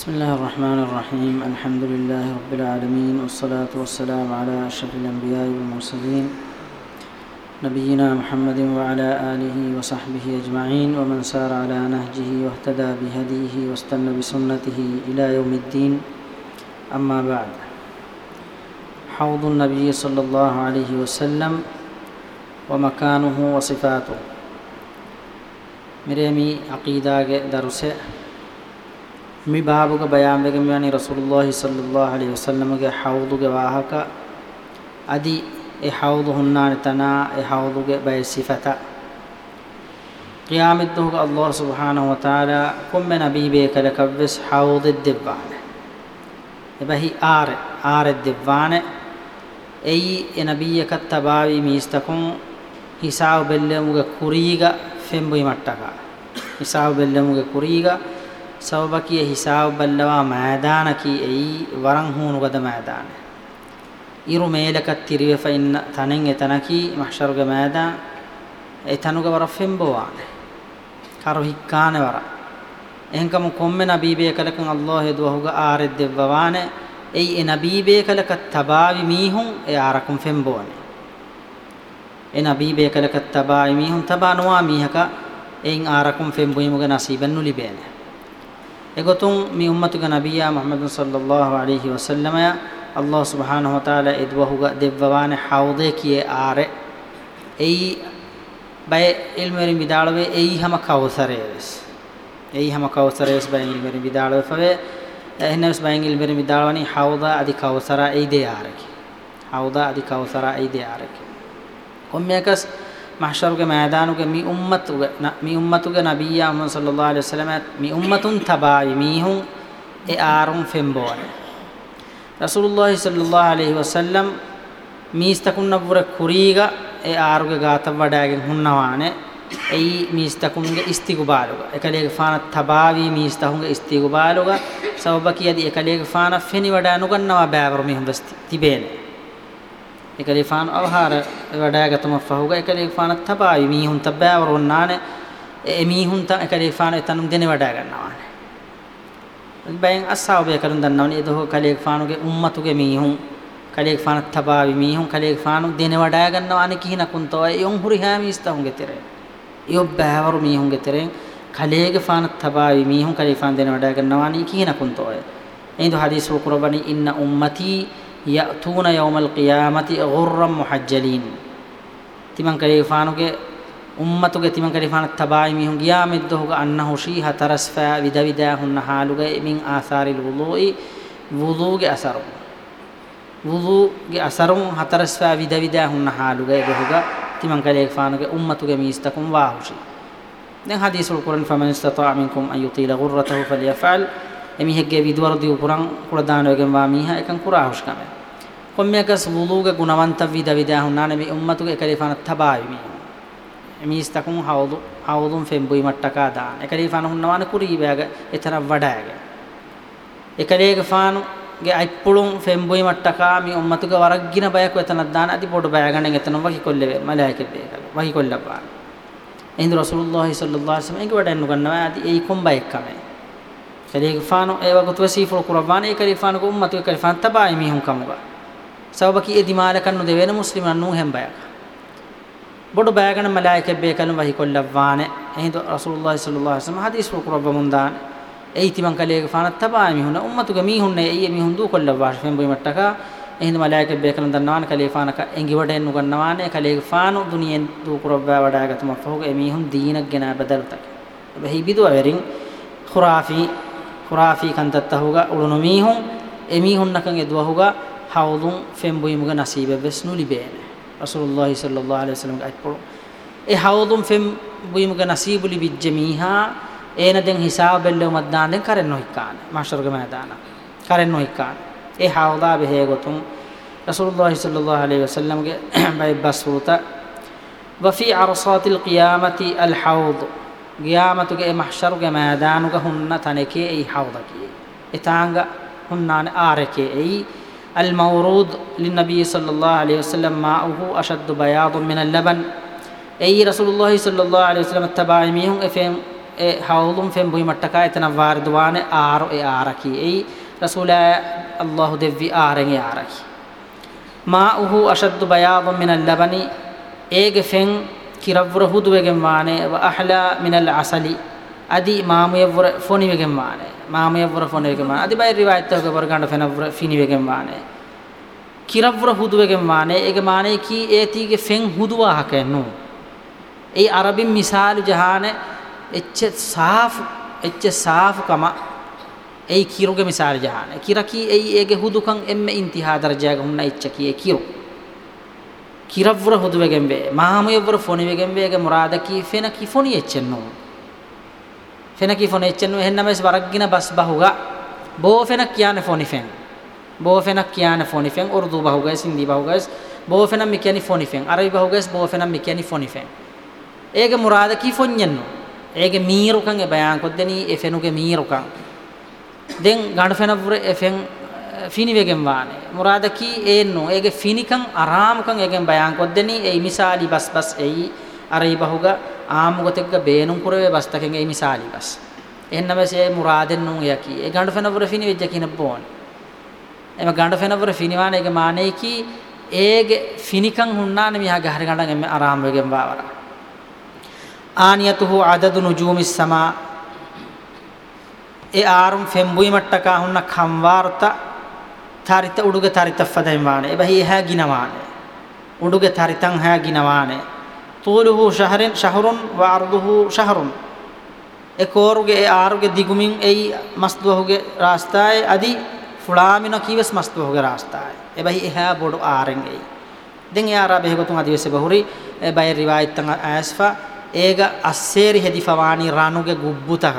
بسم الرحمن اللہم الحمد اللہ رب العدمین والصلاة والسلام على شب المبیام سلیم نبینہ محمد علیہ وصحب اجمعین و منصار علیہجی وتدہ بحدی وسط نبی سنت ہی علا المدین ام آباد حودالنبی صلی اللہ علیہ وسلم و مکان ہوں وصفات و میرے امی عقیدہ کے در මේ බාබුක බයාම් දෙක මෙවැනි රසූලුල්ලාහි සල්ලල්ලාහු අලයිහි වසල්ලමගේ හවුදුගේ වාහක আদি ඒ හවුදු හුන්නාන තනා ඒ හවුදුගේ බය සිෆත qiyamat දුක අල්ලාහ් සුබ්හානහු වතාලා කොම්ම නබී බේ කල කවස් හවුදෙ දෙවාන එබහි ආර ආර දෙවාන එයි ඒ නබියක තබාවි මිස්තකුන් හිසාව බෙල්ලමුගේ කුරීග ෆෙම්බුයි මට්ටක හිසාව බෙල්ලමුගේ කුරීගා ಸೌಬಕಿಯ ಹಿಸಾಬ್ ಬಲ್ಲವ ಮೈದಾನಕಿ ಐ ವರಂಹೂನುಗದ ಮೈದಾನ ಇರು ಮೇಲಕ ತಿರುವೆ ಫೈನ್ನ ತನೆಂ ಎತನಕಿ ಮಹ್ಶರುಗ ಮೈದಾನ ಎತನುಗ ವರ ಫೆಂಬವಾನೆ ಕರು ಹಿಕ್ಕಾನೆ ವರ ಎಂಕಮ ಕೊಮ್ಮೆ ನಬೀಬೇ ಕಲಕಂ ಅಲ್ಲೋಹ ಎದುವಹುಗ ಆರೆದ್ದೆವ್ವವಾನೆ ಐ ಎ ನಬೀಬೇ ಕಲಕ ತಬಾವಿ ಮೀಹುಂ ಎ ಆರಕಂ ಫೆಂಬೋನೆ ಎ ನಬೀಬೇ ಕಲಕ ತಬಾವಿ ಮೀಹುಂ ತಬಾ ನುವಾ ಮೀಹಕ ಎಂ ಆರಕಂ ಫೆಂಬುಯಿಮುಗ ನಸೀಬನ್ನು ಲಿಬೇನೆ එගොතුන් මේ උම්මතුග නබියා මුහම්මද් සල්ලල්ලාහු අලයිහි වසල්ලම අල්ලාහ් සුබ්හානහු වතාලා ඉදවහුග දෙවවාන හවුදේ කියේ ආරෙ එයි බය ඉල්මරි විදාලවේ එයි හැම කවසරේස් එයි හැම කවසරේස් බය ඉල්මරි විදාලවේ ෆවේ එහෙනස් බය ඉල්මරි විදාලවනි හවුදා අධි කවසරා එයි දේ ආරකි හවුදා අධි කවසරා එයි දේ ආරකි කොම්මයකස් mahsharuge maidanuge mi ummatuge mi ummatuge nabiyya muhammad sallallahu alaihi wasallam mi ummatun tabai mihun e aarun femboa rasulullah sallallahu alaihi wasallam miistakunnavure kuriga e aaruge gaata wadagen hunnawane ei miistakunge istigubaluga ekalege faana tabawi miistahunge istigubaluga sababaki yadi ekalege faana feni wadanugannawa baawaru mihun vasti tibene එකලිෆාන අවහාර වඩාගතම ෆහුග එකලිෆාන තබාවි මීහුන් තබ්බා වරොන්නාන එමීහුන් ත එකලිෆාන එතනුම් දෙන වඩා ගන්නවානේ බයෙන් අස්සාවබේ කරුන් දන්නවනේ එදෝ කලිෆානුගේ උම්මතුගේ මීහුන් කලිෆාන තබාවි මීහුන් කලිෆානු දෙන වඩා ගන්නවානේ කිහිනකුන්තෝ යොන් හුරිහාමි ඉස්තහුන්ගේ තෙරේ යොබ්බා වරු මීහුන්ගේ තෙරේ කලිෆාන තබාවි මීහුන් කලිෆාන දෙන වඩා ගන්නවානේ කිහිනකුන්තෝ එයිද හදීස් වකුරබනි ඉන්න උම්මතී යතුන යවුමල් ඛියාමති ගුර්රම් මුහජ්ජලින් තිමන් කලිෆානුගේ උම්මතුගේ තිමන් කලිෆානක් තබායි මිහුන් ගියාමෙද්ද හොග අන්නහු ශීහ තරස්ෆා විදවිදා හුන්න හාලුගේ මින් ආසාරිල් වුලූයි වුලූගේ අසරු වුලූගේ අසරුම් හතරස්ෆා විදවිදා හුන්න හාලුගේ හොග තිමන් කලිෆානුගේ උම්මතුගේ මිස්තකුම් වාහුෂි දැන් හදීසුල් කුරන් ෆමන් ඉස්තතා මින්කුම් අන් යුතීල ගුර්රතහු ෆලියෆල් එමිහෙක්ගේ විදුවරදී උපුරන් කුඩ දානවගෙන් වා මීහා එකන් කුරා හුස්කමෙ කොම්මියකස් වුලූගේ ගුණවන්ත විද විදා හුන්නානේ මේ උම්මතුගේ එකලිෆාන තබාවි මී එමිස්තකුන් හවුදු හවුදුන් ෆෙම්බුයි මට්ටකා දාන එකලිෆාන හුන්නවාන කුරීබෑග එතර වඩාගේ එකලේගේ ෆානු ගේ අයිප්පුලුන් ෆෙම්බුයි මට්ටකා මේ උම්මතුගේ වරග්ගින බයක් වෙතනක් දාන අදි පොඩ බෑගණෙන් එතන වහි කොල්ලේ මලයිකෙද්දී වහි කොල්ලපා එහෙනම් රසූලුල්ලාහි සල්ලල්ලාහු අලයිහි වසල්ලම් ඒක වඩන්න ගන්නවා අදි ඒ කොම්බයික් කමේ kalifano ewa gotu siful qurban e kalifano ko ummatu e kalifan tabai mi hun kamuga sababaki e dimala kanu de wena musliman nu hem baya bodu bayagana malaike be kanu wahi kollawwane ehindo rasulullah sallallahu alaihi wasallam hadis ful qurban mundan e itiman kalege fanat tabai mi huna ummatu ga mi hunne e mi hundu kollawwa fem boy mattaka ehindo malaike be kanu dannan kalifana ka engi wade nu gannawane kalege fanu duniyen du qurban wadaga tuma fahuga e mi hun diinak gena badalta behi bidu averin khurafi khuraafi kantattahuga ulunu miihun emiihunnakan eduwahuga hawdun fembuyimuga nasiibe bes nulibeene rasulullahi sallallahu alaihi wasallam gaipulu e hawdun fembuyimuga nasiibuli bijje miihaa eena den hisaabellew maddaande karenno hikkaane mahsharga maadaana karenno hikkaane e hawdaa beheegotum rasulullahi sallallahu alaihi wasallam ge bay basuuta وفي عرصات القيامة الحوض ಗಿಯಾಮತುಗೆ ಎ ಮಹ್ಶರುಗೆ ಮೈದಾನುಗ ಹುನ್ನ ತನಕೆ ಐ ಹೌದಕಿ ಇತಾಂಗ ಹುನ್ನಾನ ಆರಕೆ اي المورود للنبي صلى الله عليه وسلم ماؤه أشد بياض من اللبن أي رسول الله صلى الله عليه وسلم التباعميهم إفهم حوضهم فهم بوي متكا إتنا واردوان آر إي آركي أي رسول الله دفي آرن آركي ماؤه أشد بياض من اللبن اي فهم ಕಿರವ್ವರ ಹುದುವೆಗೆ ಮಾನೆ ಅಹ್ಲ ಮಿನಲ್ ಅಸಲಿ ಅದಿ ಮಾಮುಯವ್ವರ ಫೋನಿವೆಗೆ ಮಾನೆ ಮಾಮುಯವ್ವರ ಫೋನಿವೆಗೆ ಮಾನೆ ಅದಿ ಬೈ ರಿವಾಯತ್ತೋಗೆ ಬರ್ಗಂಡ ಫೆನವ್ರ ಫಿನಿವೆಗೆ ಮಾನೆ ಕಿರವ್ವರ ಹುದುವೆಗೆ ಮಾನೆ ಎಗೆ ಮಾನೆ ಕಿ ಏತಿಗೆ ಫೆಂಗ್ ಹುದುವ ಹಾಕೆನ್ನು ಈ ಅರಬಿ ಮಿಸಾಲು ಜಹಾನೆ ಎಚ್ಚೆ ಸಾಫ್ ಎಚ್ಚೆ ಸಾಫ್ ಕಮ ඒ කීරුගේ මිසාර ජහන. කිරකී ඒ ඒගේ හුදුකන් එම්ම ඉන්තිහා දරජයක හුන්න ඉච්චකී ඒ කීරු. ಕಿರವ್ವರ ಹುದುವೆಗೆಂಬೆ ಮಾಮುಯವ್ವರ ಫೊನಿವೆಗೆಂಬೆಗೆ ಮುರಾದಕಿ ಫೆನಕಿ ಫೊನಿ ಎಚ್ಚೆನ್ನು ಫೆನಕಿ ಫೊನಿ ಎಚ್ಚೆನ್ನು ಹೆನ್ನಮೆಸ್ ವರಗ್ಗಿನ ಬಸ್ ಬಹುಗ ಬೋ ಫೆನಕ್ ಯಾನೆ ಫೊನಿಫೆನ್ ಬೋ ಫೆನಕ್ ಯಾನೆ ಫೊನಿಫೆನ್ ಉರ್ದು ಬಹುಗೈಸ್ ಹಿಂದಿ ಬಹುಗೈಸ್ ಬೋ ಫೆನ ಮಿಕ್ಯಾನಿ ಫೊನಿಫೆನ್ ಅರಬಿ ಬಹುಗೈಸ್ ಬೋ ಫೆನ ಮಿಕ್ಯಾನಿ ಫೊನಿಫೆನ್ ಏಗೆ ಮುರಾದಕಿ ಫೊನ್ಯೆನ್ನು ಏಗೆ ಮೀರುಕಂಗೆ ಬಯಾನ್ ಕೊದ್ದೆನಿ ಎ ಫೆನುಗೆ ಮೀರುಕಂ ದೆನ್ ಗಂಡು ಫೆನವ್ರೆ ಎ ಫೆನ್ ಫಿನಿವೆಗೆಂ ವಾನೆ ಮುರಾದಕಿ ಏನು ಏಗೆ ಫಿನಿಕಂ ಆರಾಮಕಂ ಏಗೆಂ ಬಯಾನ್ ಕೊದ್ದೆನಿ ಏ ಮಿಸಾಲಿ ಬಸ್ ಬಸ್ ಏಯಿ ಅರೈ ಬಹುಗ ಆಮುಗತೆಗ್ಗ ಬೇನುಂ ಕುರವೆ ಬಸ್ ತಕೆಂ ಏ ಮಿಸಾಲಿ ಬಸ್ ಎನ್ನವೆಸ್ ಏ ಮುರಾದೆನ್ನು ಯಾಕಿ ಏ ಗಂಡು ಫೆನವರ ಫಿನಿವೆಜ್ಜಕಿನ ಬೋನ್ එම ගඩ ෆෙනවර ෆිනිවාන එක මානයකි ඒගේ ෆිනිකං හුන්නාන මිහා ගහර ගඩන් එම අරාම්වගෙන් බාවර ආනියතුහු අදදු නුජූමි සමා ඒ ආරුම් ෆෙම්බුයි මට්ටකා හුන්න කම්වාර්තා ತಾರಿತ ಉಡುಗೆ ತಾರಿತ ಫದೈಂವಾಣೆ ಬಹಿ ಹೇಗಿನವಾಣೆ ಉಡುಗೆ ತಾರಿತಂ ಹೇಗಿನವಾಣೆ ತೂಲುಹು ಶಹರಿನ್ ಶಹರುನ್ ವಾರ್ದುಹು ಶಹರುನ್ ಎ ಕೋರುಗೆ ಎ ಆರುಗೆ ದಿಗುಮಿನ್ ಎಯಿ ಮಸ್ದುಹುಗೆ ರಾಸ್ತಾಯ ಅದಿ ಫುಳಾಮಿನ ಕೀವೆಸ್ ಮಸ್ದುಹುಗೆ ರಾಸ್ತಾಯ ಎ ಬಹಿ ಹ್ಯಾ ಬೋಡು ಆರೆನ್ ಎಯಿ ದೆನ್ ಯಾರ ಬೆಹಗತು ಅದಿವೆಸೆ ಬಹುರಿ ಎ ಬೈ ರಿವಾಯತ್ ತಂಗ ಆಸ್ಫಾ ಏಗ ಅಸ್ಸೇರಿ ಹೆದಿಫವಾಣಿ ರಾನುಗೆ ಗುಬ್ಬುತಹ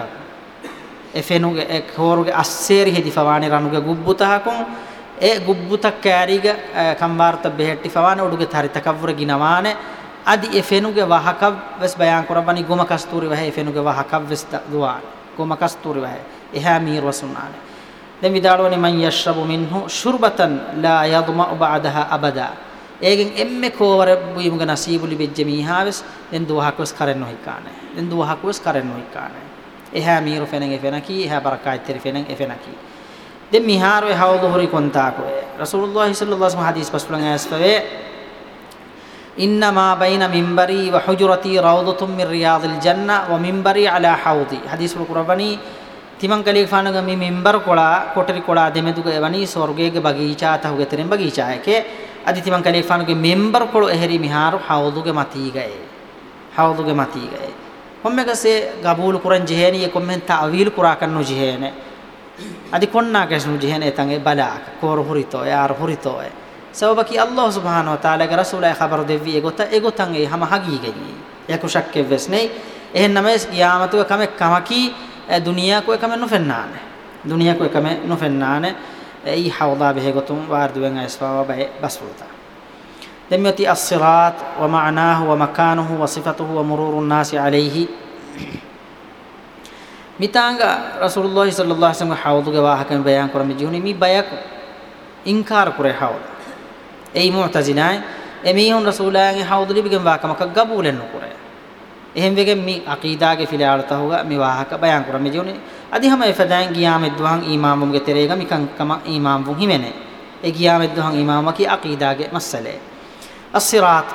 ಎಫೆನುಗೆ ಎ ಕೋರುಗೆ ಅಸ್ಸೇರಿ ಹೆದಿಫವಾಣಿ ರಾನುಗೆ ಗುಬ್ಬುತಹಕುಂ e gubbuta kariga kamwarta behtti fawane oduge tari takavvura ginawane adi e fenuge wahakav ves bayan korabani goma kasturi wahe e fenuge wahakav ves duwane goma kasturi wahe eha mir wasunane den vidaloni man yashrabu minhu shurbatan la yadma ba'daha abada egen emme koware buimuge nasibuli bejje miha ves den duwahak ves karen nohikane den duwahak ves karen nohikane eha mir fenen e fenaki eha barakai ter fenen e fenaki de miharo e hawdo hori konta ko rasulullah sallallahu alaihi wasallam hadis paslan asfave inna ma baina minbari wa hujrati rawdatun min riyadil janna wa minbari ala hawdi hadis qurabani තිමන් කලේ ෆානග මේ member කොලා කොටරි කොලා දෙමෙදුක එවනි ස්වර්ගයේ බගීචා තහුගේ තරෙන් බගීචා එකේ අදි තිමන් කලේ ෆානගේ member කොළ එහෙරි මිහාරු හවුදුගේ මතීගයේ හවුදුගේ මතීගයේ කොම්මකසේ ගබූල් කුරන් ජෙහෙනිය කොම්මෙන් තාවීල් කුරා කන්නු ජෙහෙනේ adi konna kesnu jihene tange balak kor hurito yar hurito sababa ki allah subhanahu wa taala ge rasul ay khabar devvi egota egotan e hama hagi geyi yaku shakke vesnei ehen names qiyamatu kame kamaki e duniya ko kame nufennane duniya ko kame nufennane ei hawda behe gotum war duen aswa ba basruta demyati as-sirat wa ma'nahu wa makanuhu wa sifatuhu wa mururun nasi alayhi mitanga rasulullah sallallahu alaihi wasallam hawduge wahakan bayan korami jihuni mi bayak inkar kore hawd ei mu'tazinai emihun rasulange hawduli bigem wakamaka gabulen nukore එහෙම වෙගෙන් මේ අකීදාගේ ෆිලාලත හොග මේ වාහක බයන් කරා මේ ජොනේ අදි හැම එපදයන් ගියාම දුහන් ඊමාමුගේ තෙරේග මිකන් කම ඊමාම් වුන් හිමෙනේ ඒ ගියාම දුහන් ඊමාම කී අකීදාගේ මස්සලේ අස්සිරාත්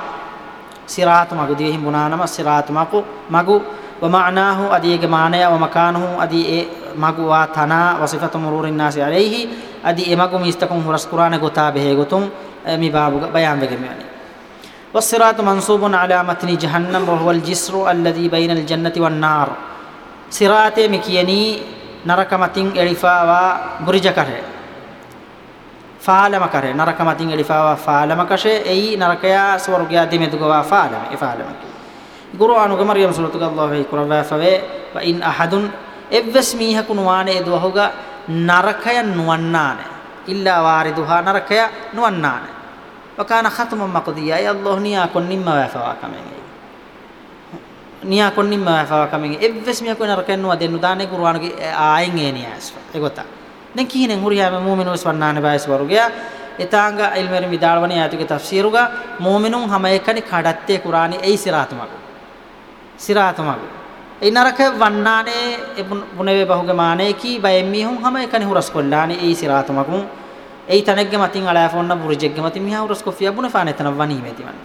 සිරාත් මගදී හිමුනා නම සිරාත් මකු මගු ومعناه أديك معنى ومكانه أدي مغوا تنا وصفة مرور الناس عليه أدي مغو ميستكم هرس قرآن غتا به غتم مي باب بيان بهم يعني والصراط منصوب على متن جهنم وهو الجسر الذي بين الجنة والنار صراط مكيني نرك متين إلفاوا برجكره فعلم كره نرك متين إلفاوا فعلم كشه أي نركيا سورجيا دمدغوا فعلم إفعلم كره කුරානුග මරියම් සලතුග අල්ලාහ් වේ කුරාන් වැෆවේ වයින් අහදුන් එවස් මීහකුන් වානේ දවහුග නරකය නුවන්නාන ඉල්ලා වාරිදුහා නරකය නුවන්නාන වකාන ඛතම මක්දියා ය අල්ලාහ් නියා කොන් නිම්ම වැෆවා කමෙන් නියා කොන් නිම්ම වැෆවා කමෙන් එවස් මීහකුන් නරකය නුව දෙන්නු දානේ කුරානුගේ ආයෙන් එනියස් ඒගොත දැන් කීනේ හුරියාම මුමිනුස් වන්නානේ බයස් වරුගයා එතාංග ඉල්මරි විදාල්වන යාතුගේ තෆ්සීරුගා මුමිනුන් හැම එකනි කඩත්තේ කුරානි ඒ සිරාතුමකෝ සිරාතමග ඒ නරක වන්නානේ පුනේ බහුගේ මානේ කි බයෙන් මිහුම් හැම එකනි හුරස් කොල්ලානේ ඒ සිරාතමග ඒ තනෙග්ගේ මතින් අලාෆොන්න බුරිජෙග්ගේ මතින් මිහා හුරස් කොෆියා බුනේ ෆානේ තන වනීමේ තිවන්න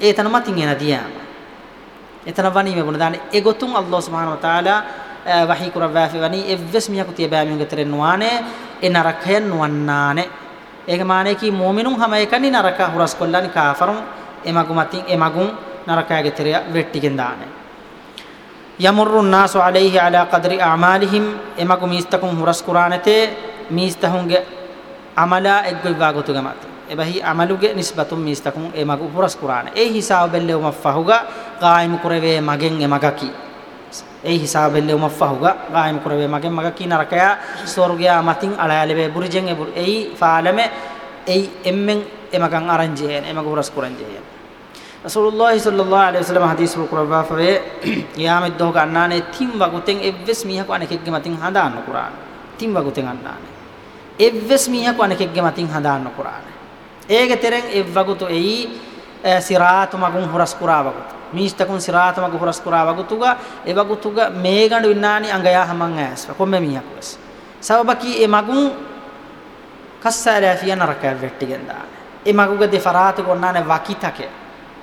ඒ තන මතින් එන දියාම එතන වනීමේ බුන දානේ ඒ ගොතුන් අල්ලාහ් සුබ්හානහු වතාලා වහී කුරවෑෆි වනී එවස් මියකු තිය බෑමියුගේ තරෙන් නුවානේ ඒ නරකයන් නුවන්නානේ ඒක මානේ කී මොමිනුන් හැම එකනි නරක හුරස් කොල්ලානි කාෆරුන් එමගු මතින් එමගුන් നരക്കാകെ തെറിയ വെട്ടിക്കുന്നതാണ് යමුරු الناس عليه على قدر اعمالهم එමකු මිස්තකුම් හුරස් කුරානතේ මිස්තහුන්ගේ අමලා එක්ගොයි වාගතු ගමත එබහි අමලුගේ නිස්බතුම් මිස්තකුම් එමකු හුරස් කුරාන ඒ හිසාබෙල්ලෙ උමෆහුගා قائم කුරවේ මගෙන් එමගකි ඒ හිසාබෙල්ලෙ උමෆහුගා قائم කුරවේ මගෙන් මගකි නරකයා ස්වර්ගයා මතින් අලයලෙ බුරිජෙන් එබුර ඒ ෆාලමේ ඒ එම්මෙන් එමකන් අරංජේන එමකු හුරස් කුරංජේන රසූලුල්ලාහි සල්ලල්ලාහු අලයිහි වසල්ලම හදීස් කුරාන් ෆවේ යාමෙත් දොහ ගන්නානේ තිම් වගුතෙන් එව්වස් මීහක අනෙකෙක්ගේ මතින් හදාන්න කුරාන තිම් වගුතෙන් අන්නානේ එව්වස් මීහක අනෙකෙක්ගේ මතින් හදාන්න කුරාන ඒගේ තෙරෙන් එව්වගුතු එයි සිරාතු මගුන් හොරස් කුරා වගුතු මිස්තකුන් සිරාතු මගු හොරස් කුරා වගුතුගා එවගුතුගා මේ ගඬු වින්නානි අංගයා හමන් ඇස් කොම්මෙ මීහක වෙස් සවබකි ඒ මගුන් කස්සාලා ෆියන රකා වෙට්ටිගෙන් දාන ඒ මගුගේ දෙෆරාතු ගොන්නානේ වකිතකේ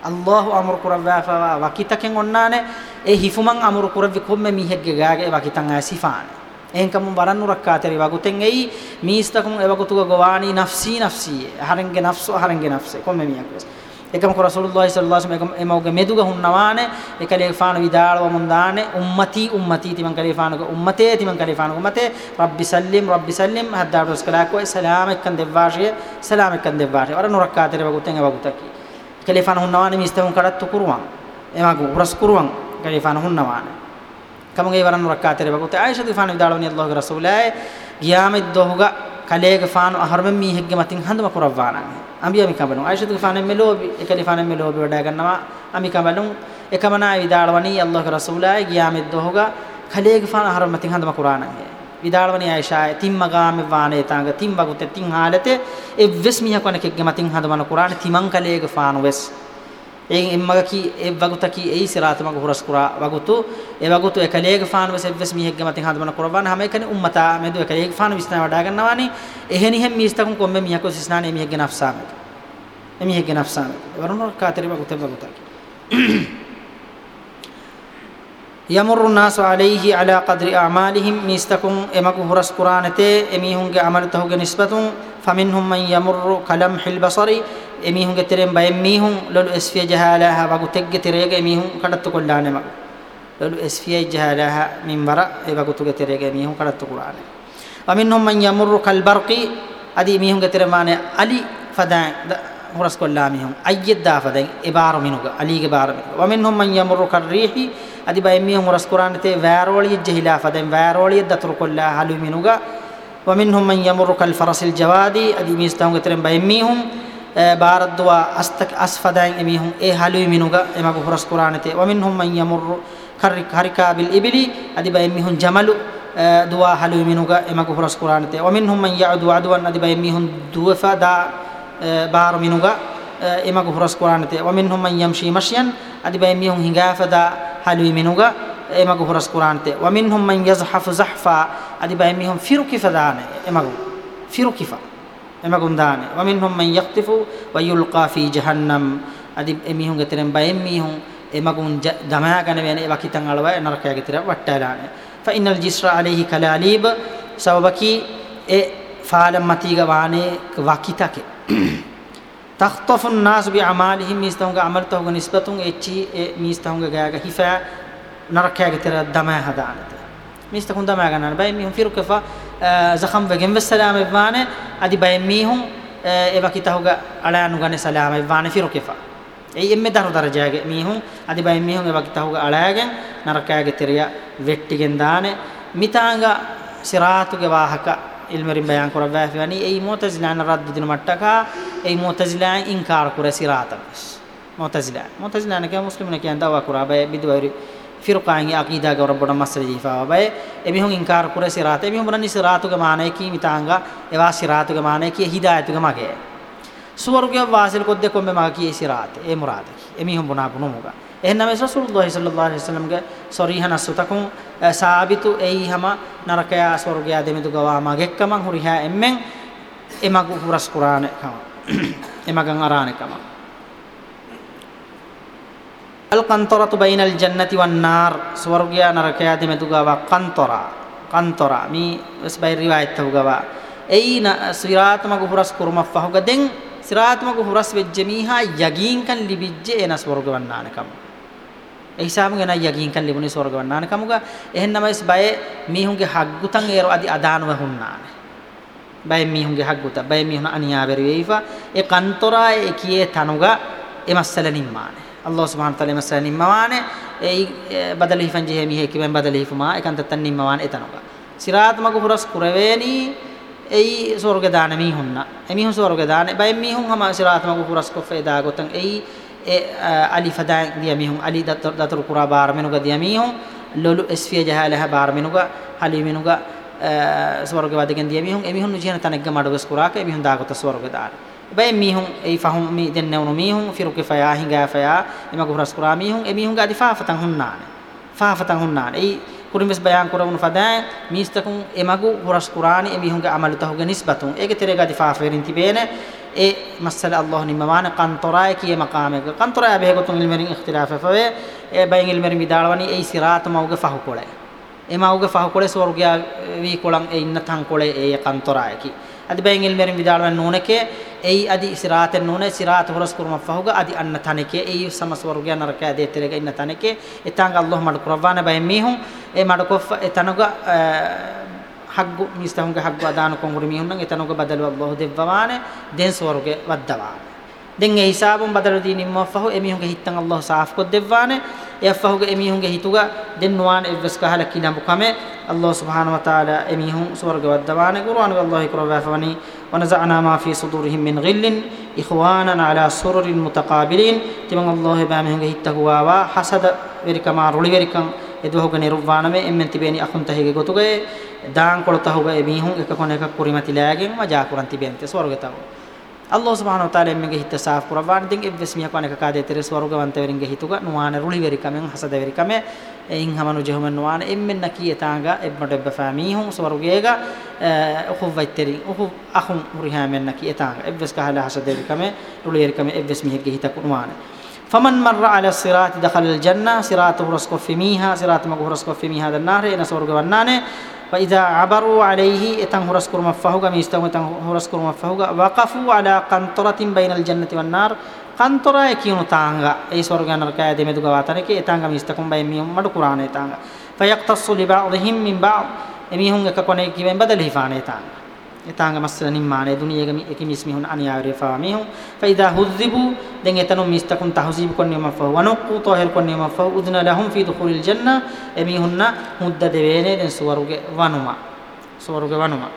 අල්ලාහ් අමර කුරවවා වකිතකෙන් ඔන්නානේ ඒ හිෆුමන් අමර කුරවි කොම්මෙ මිහෙක්ගේ ගාගේ වකිතන් ඇසිෆාන එන්කම් වරන්නු රක්කාතරි වගුතෙන් එයි මීස්තකම් එවකුතුග ගවානි නෆ්සී නෆ්සී හරෙන්ගේ නෆ්සෝ හරෙන්ගේ නෆ්සේ කොම්මෙ මියක් වෙස් එකම කර රසූලුල්ලාහි සල්ලල්ලාහු අලයිහි වසල්ලම් එමෝගේ මෙදුග හුන්නවානේ එකලේ ෆාන විදාලව මන් දානේ උම්මති උම්මති තිමන් කලේ ෆානක උම්මතේ තිමන් කලේ ෆානක උම්මතේ රබ්බි සල්ලිම් රබ්බි සල්ලිම් හද්දාටස් කලාකෝ සලාම එක්කන් දෙවාශය සලාම එක්කන් දෙවාශය වර නුරක්කාතරි වගුතෙන් එවකුතකි kelifan hunnawaani mistehun kadattu kurwan emagu uras kurwan kelifan hunnawaani kamunge waran rakkatere bagute aisha difan vidaloni allah rasulay giyamet dohuga kalege fanu aharmen mi hegge matin handuma kurawwana ambiya mi kabalun aisha difan melobi ekalifan melobi wada gannawa ami kabalun ekamana vidaloni allah rasulay giyamet dohuga kalege fanu aharmen matin handuma kurwana විදාලවනේ Aisha තින් මගාමි වානේ තාංග තින් වගුත තින් හාලතේ ඒ වෙස් මිය කනකෙක්ගේ මතින් හදවන කුරාන තිමන් කලේක ෆානු වෙස් එන් එම්මග කි ඒ වගුත කි ඒ සිරාත මග හුරස් කුරා වගුතු ඒ වගුතු ඒ කලේක ෆානු වෙස් වෙස් මියගේ මතින් හදවන කුරාන හැම එකනේ උම්මතා මෙදු ඒ කලේක ෆානු විස්නා වඩා ගන්නවානේ එහෙනි හැම මිස්තකුන් කොම්මෙ මියක සිස්නානේ මියගේ නෆ්සාමෙ මියගේ නෆ්සාමෙ වරුණෝ කාතරි වගුත වගුත يمر الناس عليه على قدر أعمالهم ميستكم إمكو فرس قرانتي إميهم عملته نسبة فمنهم من يمر كلمح البصر إميهم ترين كترين ميهم لولو إسفية جهالها بقو تقتريق إميهم قدت كلانما لولو إسفية جهالها من براء بقو تقتريق إميهم كدت قرآن ومنهم من يمر كالبرق أدي إميهم ترين ماني علي فدان فرس كلامهم أيد دافدين إبار منه علي إبار منه ومنهم من يمر كالريحي adi baymiya huras qur'anate varoliyat jehilafat den varoliyat datur kolla haluminuga wa minhum man yamurru kal farasil jawadi adi mistaunga teren baymihum baradwa astak asfadan emihum e haluminuga emagu huras qur'anate wa minhum man yamurru karrik harika bil ibli adi baymihum jamalu duwa haluminuga emagu huras qur'anate wa minhum man ya'udu adwan adi baymihum duwa fa da bar minuga Eh, emagu huras kuranate wa minhum man yamshi mashyan adibai mihun hingafada halui minuga emagu eh, huras kuranate wa minhum man yazhafu zahfa adibai mihun firukifa dane emagu firukifa emagun dane wa minhum man yaqtifu wa yulqa fi jahannam adi emihun geteren bai mihun emagun damaya gane wene wakitan alwa e narakaya getera wattala fa innal jisra alayhi kalalib sababaki e faalam matiga wane wakitake takhtafu an-nas bi a'malihim mistahunga amal tahunga nisbatun echi e mistahunga gaga hifa narakkaga tera dama hadanata mistahun dama ganan bay mihun firukafa zakham vegen wassalam evane adi bay mihun eva kitahuga alanu gane salam evane firukafa ei emme daru darajage mihun adi bay mihun eva kitahuga alagen narakkaga tera vettigen dane mitanga siratuge wahaka ইলমের বয়ান করা ব্যাপানি এই মোতাজিলান রাদ্দুদ্দিন মাট্টাকা এই মোতাজিলা incur করে সিরাত মোতাজিলা মোতাজিলা নাকি মুসলিম নাকি দাওয়া করা বা বিদ্বাহী ফিরকা আঙ্গি আকিদা গৌরব বড় মাসরে জিফা বাই এমি হং ইনকার করে সিরাত এমি বড় নি সিরাত কে মানে কি মিতাঙ্গা এবা সিরাত কে মানে কি হিদায়ত কে মাগে সুবর কে ওয়াসিল কো দেখো মে মাগে কি সিরাত এ মুরাদ এমি হং বনা বনো muga එhnamis rasulullah sallallahu alaihi wasallam ge sorihan asutakun saabitu ei hama narakaya swargya demitu gawa ma gekkaman huriha emmen emagu huras qur'ane kama emagan arane kama al qantaratu bainal jannati wan nar swargya narakaya demitu gawa qantara qantara mi isbai riwayat tu gawa ei na siratmagu huras kurma fahuga den සිරාත්මක හුරස් වෙච්ච මීහා යගීන්කන් ලිබිච්ච එනස් වර්ග වන්නානකම් ඒ හිසාබෙන් එන යකින් කන් ලිබුනේ ස්වර්ග වන්නාන කමුගා එහෙන්නමයිස් බය මීහුන්ගේ හග්ගුතන් ඒර අදි අදානව හුන්නානේ බය මීහුන්ගේ හග්ගුත බය මීහුන අනියා බැරිවේයිෆා ඒ කන්තරා ඒ කියේ තනුගා ඒ මස්සල නිම්මානේ අල්ලාහ් සුබ්හානහු තාලා ඒ මස්සල නිම්මවානේ ඒ බදල හිෆන් ජෙහෙ මිහෙ කිවෙන් බදල හිෆමා ඒ කන්තත්තන් නිම්මවාන ඒ තනුගා සිරාත් මගු පුරස් කුරවේනි ඒ ස්වර්ග දාන මීහුන්නා එමිහුන් ස්වර්ග දාන බය මීහුන් හම සිරාත් මගු පුරස් කොෆේ දා ගොතන් ඒ ali fadan diyamihum ali datur qura bar menuga diyamihum lolu esfiya jahalaha bar menuga hali menuga swarga wadagen diyamihum emihun nujena tanegga madugas qura ka emihun dagota swarga dar bay mihun ei fahum mi den neunu mihun firuke faya hinga faya emagu ras qura mihun emihun ga difa fatan hunnane fa fatan hunnane ei kurumbes bayan kurawun fadan mistakun emagu huras qurani emihun ga amalu tahuga nisbatun ege terega difa ferin tibene ඒ මස්සල අල්ලාහ් නිමමාන කන්තරාය කිය මකාමයක කන්තරාය බෙහෙගතුන් ඉල්මරින් ඉඛ්තිලාෆ ෆවේ ඒ බයින් ඉල්මරින් විදාලවනි ඒ සිරාත මවුග ෆහු කොලයි ඒ මවුග ෆහු කොලේ ස්වර්ගයා වී කොලන් ඒ ඉන්න තන් කොලේ ඒ කන්තරාය කි අදි බයින් ඉල්මරින් විදාලවන නෝනකේ ඒ අදි සිරාතෙන් නෝනේ සිරාත හොරස් කුරුම ෆහුග අදි අන්න තනකේ ඒ සම ස්වර්ගයා නරකයා දේ තෙරෙක ඉන්න තනකේ එතංග අල්ලාහ් මඩ කුරවාන බයින් මීහුන් ඒ මඩ කොෆ එතනග ಹಗ್ಗು ಮೀಸ್ತಹುಂಗೆ ಹಗ್ಗು ಅದಾನು ಕೊಂಗುರು ಮೀಹುನ್ನಂಗೆ ಎತನುಗೆ ಬದಲುವ ಬಹು ದೆವ್ವವಾನೆ ದೆನ್ಸೋರುಗೆ ವದ್ದವಾನೆ ದೆಂಗೆ ಹಿಸಾಬುಂ ಬದಲದಿ ನಿಮ್ಮಫಹು ಎಮಿಹುಂಗೆ ಹಿತ್ತಂ ಅಲ್ಲಾಹ್ ಸಾಫ್ ಕೊದ್ದೆವ್ವಾನೆ ಎಫಹುಗೆ ಎಮಿಹುಂಗೆ ಹಿತುಗ ದೆನ್ನುವಾನ ಎವ್ವಸ್ಕ ಹಲ ಕಿನಂಬು ಕಮೆ ಅಲ್ಲಾಹ್ ಸುಬ್ಹಾನ ವತಾಲ ಎಮಿಹುಂ ಸ್ವರ್ಗ ವದ್ದವಾನೆ ಕುರಾನ್ ಅಲ್ಲಾಹ್ ಇಕ್ರವಫವನಿ ونزعنا ما في صدورهم من غل إخوانا على سرر متقابلين تمن الله بامهم هتهوا حسد وركما رولي وركم edwahuge niruvvaname emmen tibeni akhuntahi ge gotuge daan koltahuge emihun ekakon ekak kurimatilaagen ma jaakuran tibente swarugetaw Allah subhanahu wa taala emmege hitta saaf kurawan ding evesmiya kon ekaka de tere swarugawante weringe hituga nuwana ruli werikamen hasada werikame in hamanu jehumen nuwana emmen naki etanga ebno debba famihun swarugega ukhuwaitteri ukhu akhun urihamen naki etanga eveska hala hasada werikame ruli werikame evesmihege hitakun nuwana فمن مر على الصراط دخل الجنة صراط برسكف ميها صراط مغرسكف مي هذا النار إن سورغ ونانه وإذا عبروا عليه إتن هرسكر مفهوغا ميستو إتن هرسكر مفهوغا وقفوا على قنطرة بين الجنة والنار قنطرة يكينو تانغا أي سورغ نركا يدمي دوغا واتنك إتانغا ميستكم بين ميهم مد قرآن إتانغا فيقتص لبعضهم من بعض إميهم ككوني كيبين بدل هفاني تانغا එතාංග මස්සල නිම්මානේ දුනියගම එකිමිස් මිහුන් අනියාරේ ෆාමිහු ෆයිදා හුද්දිබු දැන් එතනු මිස්තකුන් තහසීබ් කොන්නේම of වනක්කු තෝහෙල් කොන්නේම of උදන ලහුම් fee දුඛුලිල් ජන්නා එමිහුන්න මුද්ද දෙවේනේ දැන් සුවරුගේ වනුමා සුවරුගේ වනුමා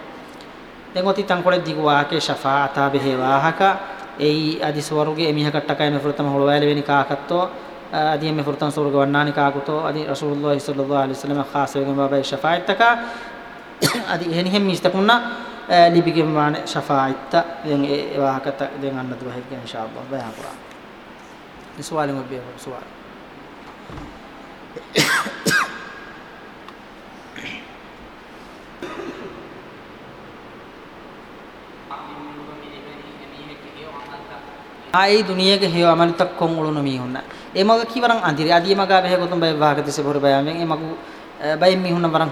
දැන් ඔති තංකොල දිගවාකේ ෂෆාතා බෙහෙ වාහක එයි අදි සුවරුගේ එමිහකට ටකයි මෙෆෘතම හොලවැල වෙනි කාකත්තෝ අදී මෙෆෘතම සුවරුගේ වන්නානි කාකතෝ අදි රසූලුල්ලාහි සල්ලල්ලාහු අලයිහි වසල්ලම ખાસ වෙගම බබයි ෂෆායත්තක අදි එහෙනි හැම මිස්තකුන්නා ලිබිගේ මාන ශෆායිත්ත දැන් ඒ වාහකත දැන් අන්න දුවා හිටියා ඉන්ෂාඅල්ලාහ් බයහන් කුරාන මේ සවාලෙම ඔබේ සවාල ආයි දුනියක හේව අමලිතක් කොන් උළුන මී හොන්න එමග කිවරන් අඳිරි අදියමගා බැහැ ගොතම් බය වාහක තිසේ බොර බයමෙන් එමගු bay mihuna waran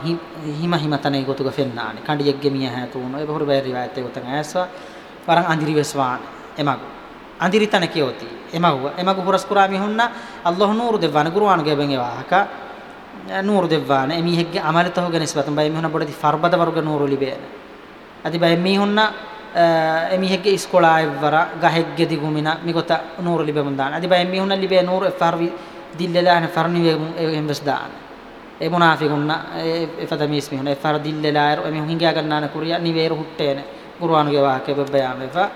hima hima tanai gotuga fennaani kandiyegge miya hatuuno e bahur bay riwayat e gotan aiswa waran andiri veswaan emagu andiri tane kiyoti emagu emagu huras kura mihunna allah nuru devwana qur'an ge benge wahaka නූරු දෙවවාන එමි හෙග්ග අමලත හොග නිස්බතම් බයි මිහුන බොඩති ෆර්බද වර්ග නූරු ලිබේන අති බයි මිහුන්න එමි හෙග්ග ඉස්කොලාය වර ගහෙග්ග දිගුමින මිගත නූරු ලිබෙමුන් දාන අති බයි මිහුන ලිබේ නූරු ෆර්වි දිල්ලලාන ෆර්නි වේ එම්බස් දාන ඒ මුනාෆිකුන්න ඒ ෆතමීස් මිහුන ඒ ෆරදිල්ලාර එමි හුංගියා ගන්නාන කුරියා නිවේරු හුට්ටේන ගුරුවානුගේ වාක්‍ය බබ්බයාම එපා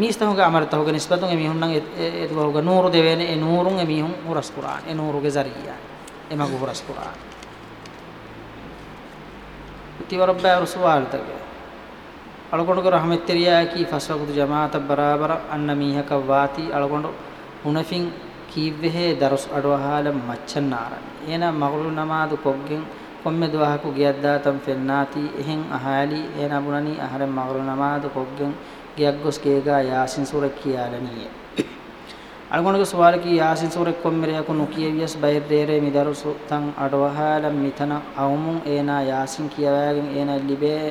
මීස්තහුගේ අමරතහුගේ නිස්බතුන් එමි හුන්නම් ඒ දුවහුගේ නූරු දෙවෙන ඒ නූරුන් එමි හුන් හුරස් කුරාන ඒ නූරුගේ සරියා එමගු හුරස් කුරාන ඉතිවරබ්බා රසුවාල්තගේ අලකොඩක රහමෙත්තරියා කී ෆස්වකුදු ජමාත බරාබර අන්න මීහක වාති අලකොඩ හුනෆින් කීවෙහේ දරස් අඩවහාල මච්චන්නාරණ එනම් මගලු නමාදු කොග්ගෙන් කොම්මෙ දුවහකු ගියක් දාතම් ෆෙන්නාති එහෙන් අහාලි එන බුණනි අහරෙන් මගලු නමාදු කොග්ගෙන් ගියක් ගොස් කේගා යාසින් සූරක් කියාලනිය අල්ගොණක සුවාලකී යාසින් සූරක් කොම්මරයකු නොකියවියස් බයිරේරේ මිදරු සුත්තං අඩවහාලම් මිතන අවමුන් එනා යාසින් කියවෑගෙන් එනා ලිබේ